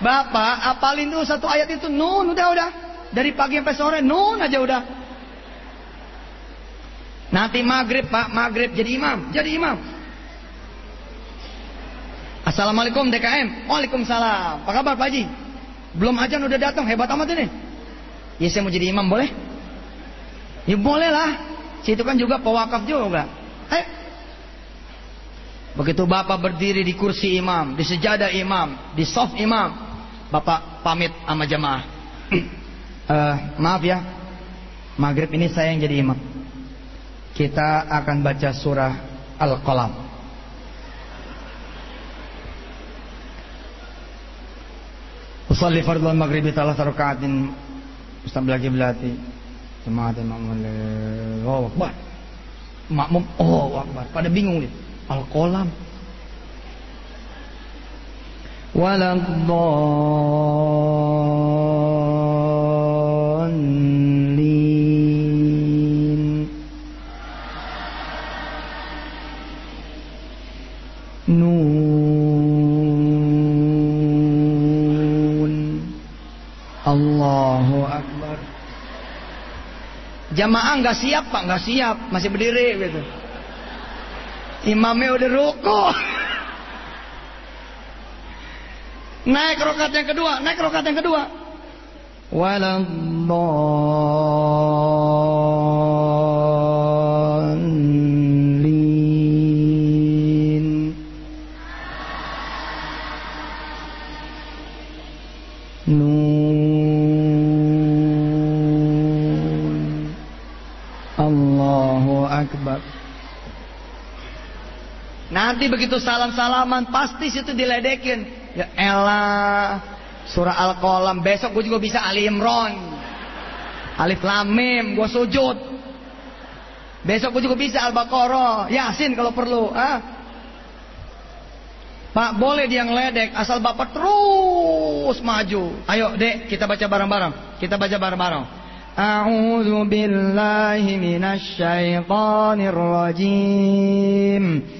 Bapak apalin dulu satu ayat itu nun udah udah dari pagi sampai sore nun aja udah. Nanti maghrib pak maghrib jadi imam jadi imam. Assalamualaikum DKM. Waalaikumsalam. Apa kabar Pak Haji? Belum ajan udah datang hebat amat ini. Ya saya mau jadi imam boleh? Ya boleh lah. Situ kan juga pewakaf juga. Ayo. Begitu Bapak berdiri di kursi imam, di sejadah imam, di soft imam, Bapak pamit sama jamaah. Eh, maaf ya, maghrib ini saya yang jadi imam. Kita akan baca surah Al-Qalam. Usalli fardhu al-maghribi thalatha raka'atin mustambil qiblati. Jemaat makmum Allahu Akbar. Makmum Allahu Akbar. Pada bingung nih. Al-Qalam Waladzallin Nun. Allahu Akbar. Jamaah nggak siap pak, nggak siap, masih berdiri gitu. Imamnya udah ruko Naik rokat yang kedua, naik rokat yang kedua. Walamma Nanti begitu salam-salaman pasti situ diledekin. Ya Ella surah Al-Qalam besok gue juga bisa Ali Imran. Alif Lamim, gue sujud. Besok gue juga bisa Al-Baqarah, Yasin kalau perlu, ah. Pak boleh dia ngeledek asal bapak terus maju. Ayo dek kita baca bareng-bareng. Kita baca bareng-bareng. A'udzu billahi minasy syaithanir rajim.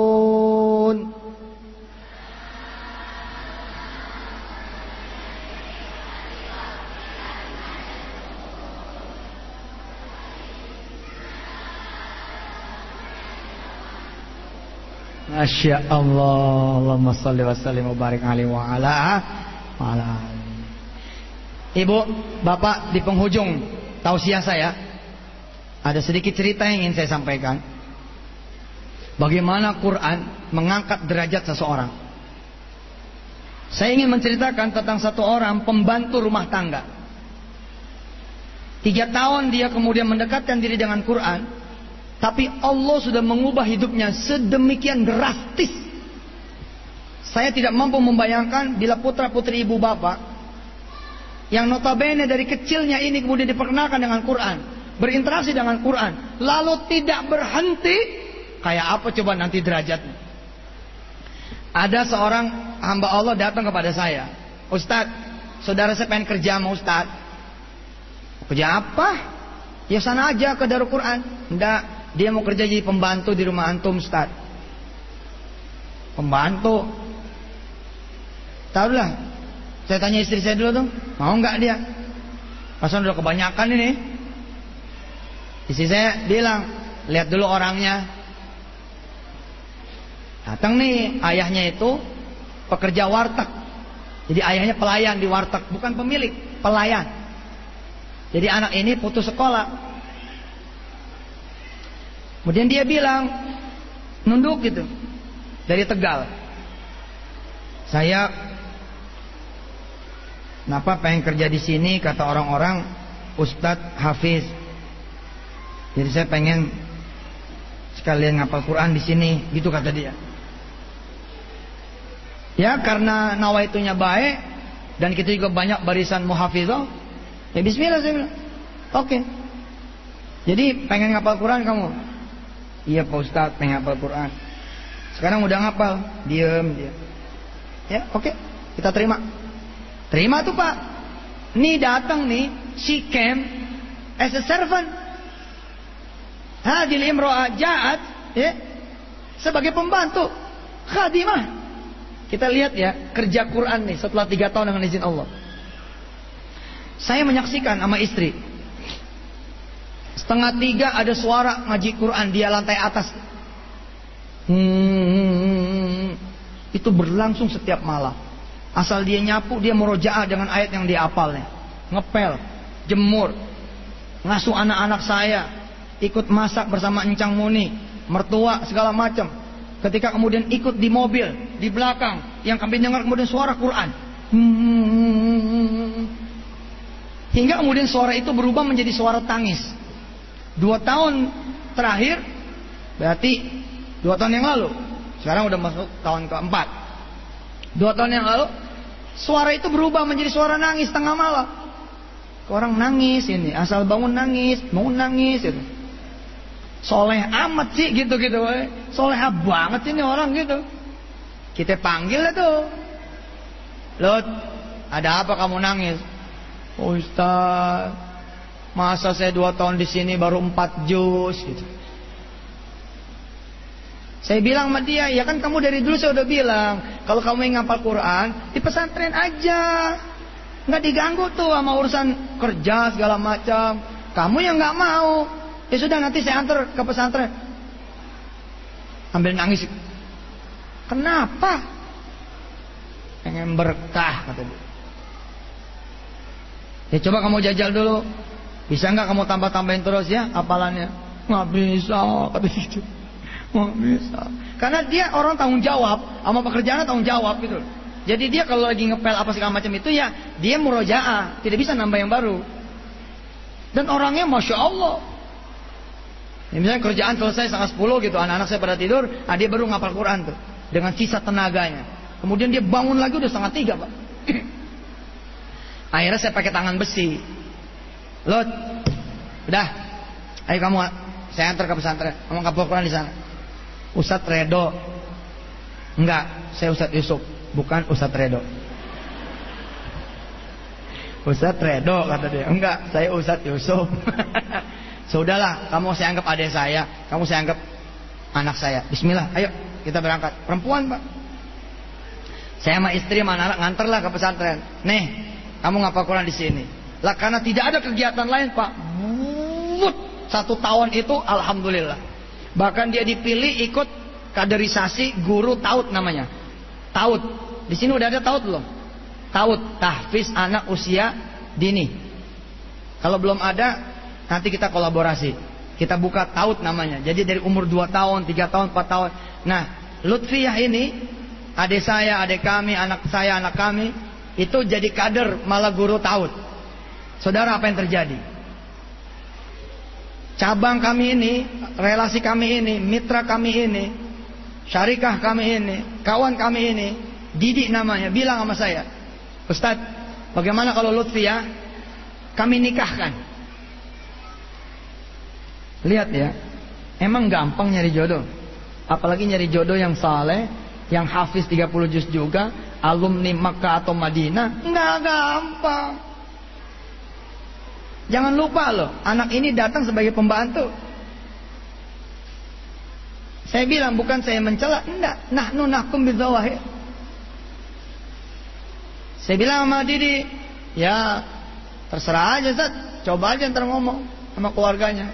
Masya Allah Allahumma salli wa sallim wa. Ibu, Bapak di penghujung tausiah saya Ada sedikit cerita yang ingin saya sampaikan. Bagaimana Quran mengangkat derajat seseorang? Saya ingin menceritakan tentang satu orang pembantu rumah tangga. Tiga tahun dia kemudian mendekatkan diri dengan Quran tapi Allah sudah mengubah hidupnya sedemikian drastis. Saya tidak mampu membayangkan bila putra putri ibu bapak yang notabene dari kecilnya ini kemudian diperkenalkan dengan Quran, berinteraksi dengan Quran, lalu tidak berhenti, kayak apa coba nanti derajatnya? Ada seorang hamba Allah datang kepada saya, Ustadz, saudara saya pengen kerja sama Ustadz. Kerja apa? Ya sana aja ke Darul Quran. Enggak, dia mau kerja jadi pembantu di rumah antum Ustaz. Pembantu. Tahu lah. Saya tanya istri saya dulu tuh, mau nggak dia? Pasal udah kebanyakan ini. Istri saya bilang, lihat dulu orangnya. Datang nih ayahnya itu pekerja warteg. Jadi ayahnya pelayan di warteg, bukan pemilik, pelayan. Jadi anak ini putus sekolah, Kemudian dia bilang, nunduk gitu. Dari Tegal. Saya kenapa pengen kerja di sini kata orang-orang Ustadz Hafiz. Jadi saya pengen sekalian ngapal Quran di sini, gitu kata dia. Ya karena nawaitunya baik dan kita juga banyak barisan muhafizah. Ya bismillah saya bilang. Oke. Okay. Jadi pengen ngapal Quran kamu? Iya Pak Ustadz pengen hafal Quran. Sekarang udah ngapal. Diem dia. Ya oke. Okay. kita terima. Terima tuh Pak. Nih datang nih She came As a servant. Hadil imro'ah ja'at ya, Sebagai pembantu Khadimah. Kita lihat ya Kerja Quran nih setelah tiga tahun dengan izin Allah. Saya menyaksikan sama istri Setengah tiga ada suara ngaji Quran dia lantai atas. Hmm, itu berlangsung setiap malam. Asal dia nyapu dia merojaah dengan ayat yang dia apalnya. Ngepel, jemur, ngasuh anak-anak saya, ikut masak bersama Encang Muni, mertua segala macam. Ketika kemudian ikut di mobil di belakang, yang kami dengar kemudian suara Quran. Hmm, hingga kemudian suara itu berubah menjadi suara tangis. Dua tahun terakhir berarti dua tahun yang lalu. Sekarang udah masuk tahun keempat. Dua tahun yang lalu suara itu berubah menjadi suara nangis tengah malam. Orang nangis ini, asal bangun nangis, bangun nangis itu. Soleh amat sih gitu-gitu, soleh banget ini orang gitu. Kita panggil tuh. Lot, ada apa kamu nangis? Oh, Ustaz, Masa saya dua tahun di sini baru empat juz gitu. Saya bilang sama dia, ya kan kamu dari dulu saya udah bilang, kalau kamu ingin ngapal Quran, di pesantren aja. Nggak diganggu tuh sama urusan kerja segala macam. Kamu yang nggak mau, ya sudah nanti saya antar ke pesantren. Ambil nangis. Kenapa? Pengen berkah kata dia. Ya coba kamu jajal dulu. Bisa nggak kamu tambah-tambahin terus ya apalannya? Nggak bisa, kata gitu. Nggak bisa. Karena dia orang tanggung jawab, sama pekerjaan tanggung jawab gitu. Jadi dia kalau lagi ngepel apa segala macam itu ya dia murojaah, tidak bisa nambah yang baru. Dan orangnya masya Allah. Ya, misalnya kerjaan selesai setengah sepuluh gitu, anak-anak saya pada tidur, nah dia baru ngapal Quran tuh dengan sisa tenaganya. Kemudian dia bangun lagi udah setengah tiga pak. Akhirnya saya pakai tangan besi, Lot, udah, ayo kamu saya antar ke pesantren. Kamu ngapal Quran di sana. Ustadz Redo. Enggak, saya Ustadz Yusuf, bukan Ustadz Redo. Ustadz Redo kata dia. Enggak, saya Ustadz Yusuf. Sudahlah, kamu saya anggap adik saya, kamu saya anggap anak saya. Bismillah, ayo kita berangkat. Perempuan, Pak. Saya sama istri sama anak nganterlah ke pesantren. Nih, kamu ngapa Quran di sini? Lah karena tidak ada kegiatan lain, Pak. But, satu tahun itu alhamdulillah. Bahkan dia dipilih ikut kaderisasi guru taut namanya. Taut. Di sini udah ada taut belum? Taut, tahfiz anak usia dini. Kalau belum ada, Nanti kita kolaborasi. Kita buka taut namanya. Jadi dari umur 2 tahun, 3 tahun, 4 tahun. Nah, Lutfiyah ini adik saya, adik kami, anak saya, anak kami itu jadi kader malah guru taut. Saudara apa yang terjadi? Cabang kami ini, relasi kami ini, mitra kami ini, syarikah kami ini, kawan kami ini, didik namanya, bilang sama saya, Ustadz, bagaimana kalau Lutfiyah kami nikahkan? Lihat ya, emang gampang nyari jodoh. Apalagi nyari jodoh yang saleh, yang hafiz 30 juz juga, alumni Makkah atau Madinah, nggak gampang. Jangan lupa loh, anak ini datang sebagai pembantu. Saya bilang bukan saya mencela, enggak. Nahnu nahkum bidzawahir. Saya bilang sama Didi, ya terserah aja Zat, coba aja ntar ngomong sama keluarganya.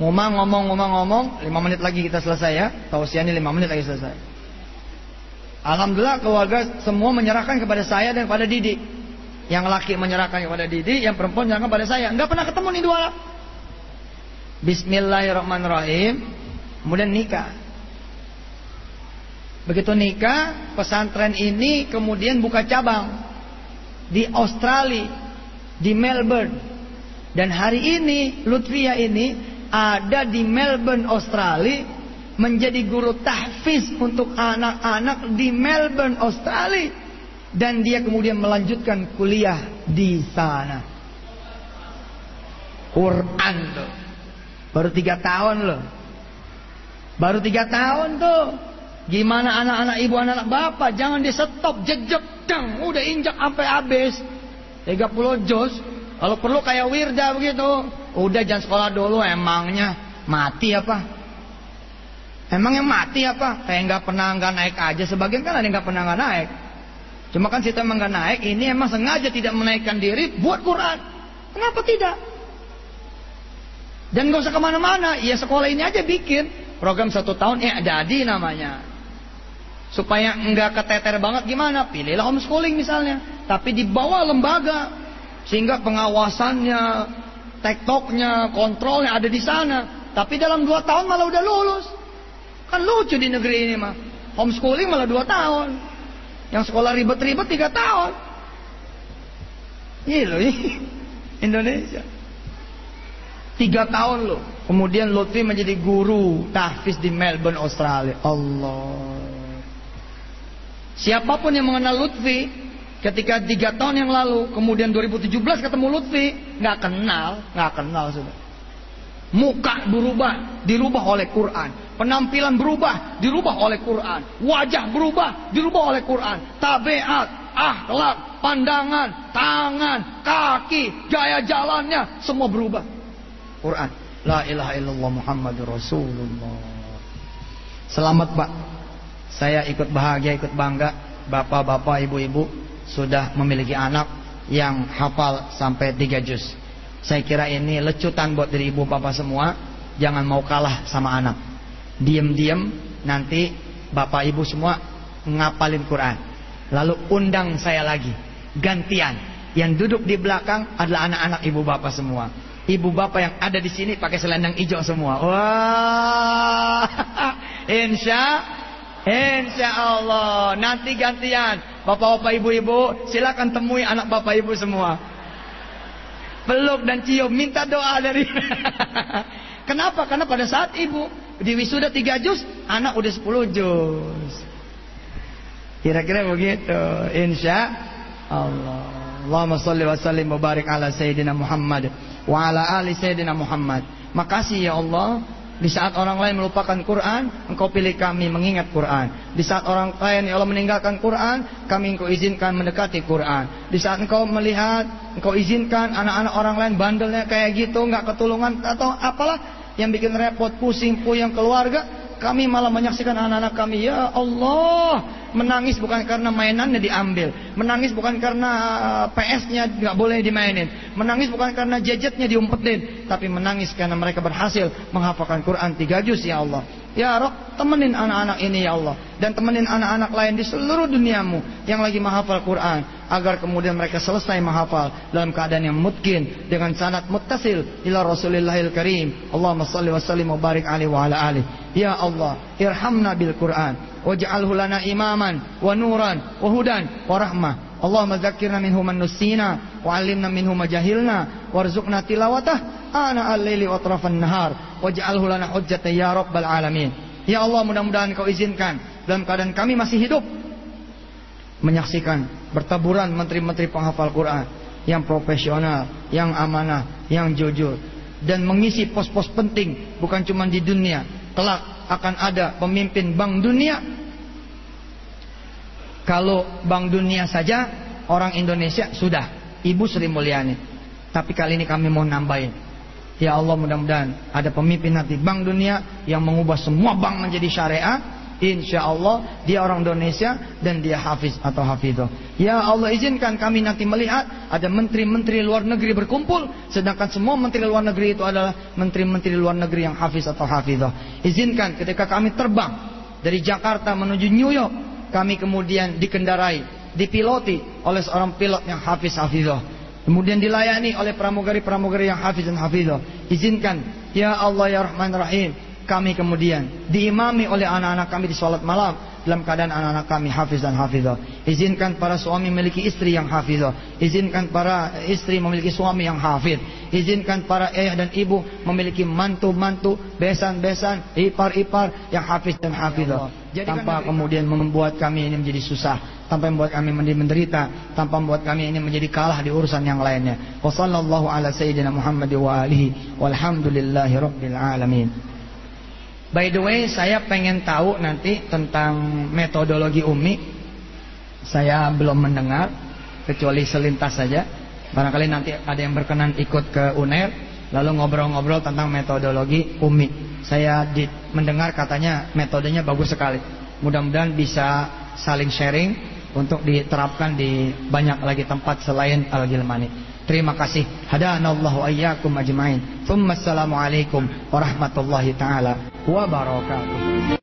Ngomong, ngomong, ngomong, ngomong. Lima menit lagi kita selesai ya. Tausiahnya lima menit lagi selesai. Alhamdulillah keluarga semua menyerahkan kepada saya dan pada Didi. Yang laki menyerahkan kepada Didi, yang perempuan menyerahkan kepada saya. Enggak pernah ketemu nih dua. Bismillahirrahmanirrahim. Kemudian nikah. Begitu nikah, pesantren ini kemudian buka cabang di Australia, di Melbourne. Dan hari ini Lutfia ini ada di Melbourne, Australia menjadi guru tahfiz untuk anak-anak di Melbourne, Australia dan dia kemudian melanjutkan kuliah di sana. Quran tuh. Baru tiga tahun loh. Baru tiga tahun tuh. Gimana anak-anak ibu anak-anak bapak jangan di stop jejak dang udah injak sampai habis 30 jos kalau perlu kayak Wirda begitu Udah jangan sekolah dulu emangnya mati apa? Emang yang mati apa? Kayak nggak pernah nggak naik aja. Sebagian kan ada yang nggak pernah nggak naik. Cuma kan kita nggak naik. Ini emang sengaja tidak menaikkan diri buat Quran. Kenapa tidak? Dan nggak usah ke mana-mana. Ya sekolah ini aja bikin program satu tahun. Eh jadi namanya. Supaya nggak keteter banget gimana? Pilihlah homeschooling misalnya. Tapi di bawah lembaga. Sehingga pengawasannya, tektoknya, kontrolnya ada di sana. Tapi dalam dua tahun malah udah lulus. Kan lucu di negeri ini mah. Homeschooling malah dua tahun. Yang sekolah ribet-ribet tiga tahun. Ini loh. Indonesia. Tiga tahun loh. Kemudian Lutfi menjadi guru tahfiz di Melbourne, Australia. Allah. Siapa pun yang mengenal Lutfi, Ketika tiga tahun yang lalu, kemudian 2017 ketemu Lutfi, nggak kenal, nggak kenal sudah. Muka berubah, dirubah oleh Quran. Penampilan berubah, dirubah oleh Quran. Wajah berubah, dirubah oleh Quran. Tabiat, akhlak, pandangan, tangan, kaki, gaya jalannya, semua berubah. Quran. La ilaha illallah Muhammadur Rasulullah. Selamat Pak. Saya ikut bahagia, ikut bangga. Bapak-bapak, ibu-ibu sudah memiliki anak yang hafal sampai tiga juz. Saya kira ini lecutan buat dari ibu bapak semua. Jangan mau kalah sama anak. Diam-diam nanti bapak ibu semua ngapalin Quran. Lalu undang saya lagi. Gantian. Yang duduk di belakang adalah anak-anak ibu bapak semua. Ibu bapak yang ada di sini pakai selendang hijau semua. Wah, insya Insya Allah nanti gantian Bapak-bapak ibu-ibu silakan temui anak bapak ibu semua Peluk dan cium Minta doa dari Kenapa? Karena pada saat ibu Di wisuda 3 juz Anak udah 10 juz Kira-kira begitu Insya Allah Allahumma salli wa sallim Mubarak ala Sayyidina Muhammad Wa ala ali Sayyidina Muhammad Makasih ya Allah Di saat orang lain melupakan Quran, engkau pilih kami mengingat Quran. Di saat orang lain ya Allah meninggalkan Quran, kami engkau izinkan mendekati Quran. Di saat engkau melihat, engkau izinkan anak-anak orang lain bandelnya kayak gitu, nggak ketulungan atau apalah yang bikin repot, pusing, puyeng keluarga, kami malah menyaksikan anak-anak kami, ya Allah, menangis bukan karena mainannya diambil, menangis bukan karena uh, PS-nya nggak boleh dimainin, menangis bukan karena gadgetnya diumpetin, tapi menangis karena mereka berhasil menghafalkan Quran tiga juz ya Allah. Ya Rob, temenin anak-anak ini ya Allah. Dan temenin anak-anak lain di seluruh duniamu yang lagi menghafal Quran agar kemudian mereka selesai menghafal dalam keadaan yang mungkin dengan sanad muttasil ila Rasulillahil Karim. Allahumma salli wa sallim wa barik alaihi wa ala alihi. Ya Allah, irhamna bil Quran waj'alhu lana imaman wa nuran wa hudan wa rahmah. Allahumma dzakkirna minhu man nusina wa 'allimna minhu ma jahilna warzuqna tilawatah ana al-laili wa atrafan nahar waj'alhu lana hujjatan ya rabbal alamin. Ya Allah, mudah-mudahan Kau izinkan dalam keadaan kami masih hidup menyaksikan bertaburan menteri-menteri penghafal Quran yang profesional, yang amanah, yang jujur dan mengisi pos-pos penting bukan cuma di dunia, kelak akan ada pemimpin bank dunia. Kalau bank dunia saja orang Indonesia sudah Ibu Sri Mulyani. Tapi kali ini kami mau nambahin. Ya Allah mudah-mudahan ada pemimpin nanti bank dunia yang mengubah semua bank menjadi syariah. Insya Allah dia orang Indonesia dan dia hafiz atau hafidho. Ya Allah izinkan kami nanti melihat ada menteri-menteri luar negeri berkumpul. Sedangkan semua menteri luar negeri itu adalah menteri-menteri luar negeri yang hafiz atau hafidho. Izinkan ketika kami terbang dari Jakarta menuju New York. Kami kemudian dikendarai, dipiloti oleh seorang pilot yang hafiz hafidho. Kemudian dilayani oleh pramugari-pramugari yang hafiz dan hafidho. Izinkan, Ya Allah ya Rahman Rahim. Kami kemudian diimami oleh anak-anak kami di sholat malam dalam keadaan anak-anak kami hafiz dan hafidhah. Izinkan para suami memiliki istri yang hafidhah. Izinkan para istri memiliki suami yang hafid. Izinkan para ayah dan ibu memiliki mantu-mantu, besan-besan, ipar-ipar yang hafiz dan hafidhah. Tanpa kemudian membuat kami ini menjadi susah, tanpa membuat kami menjadi menderita, tanpa membuat kami ini menjadi kalah di urusan yang lainnya. Wassallallahu ala sayyidina Muhammad wa alihi walhamdulillahi rabbil alamin. By the way, saya pengen tahu nanti tentang metodologi Umi. Saya belum mendengar, kecuali selintas saja. Barangkali nanti ada yang berkenan ikut ke UNER, lalu ngobrol-ngobrol tentang metodologi Umi. Saya mendengar katanya metodenya bagus sekali. Mudah-mudahan bisa saling sharing untuk diterapkan di banyak lagi tempat selain Al-Gilmani. Terima kasih. Hadanallahu ayyakum ajmain. Thumma assalamualaikum warahmatullahi taala wabarakatuh.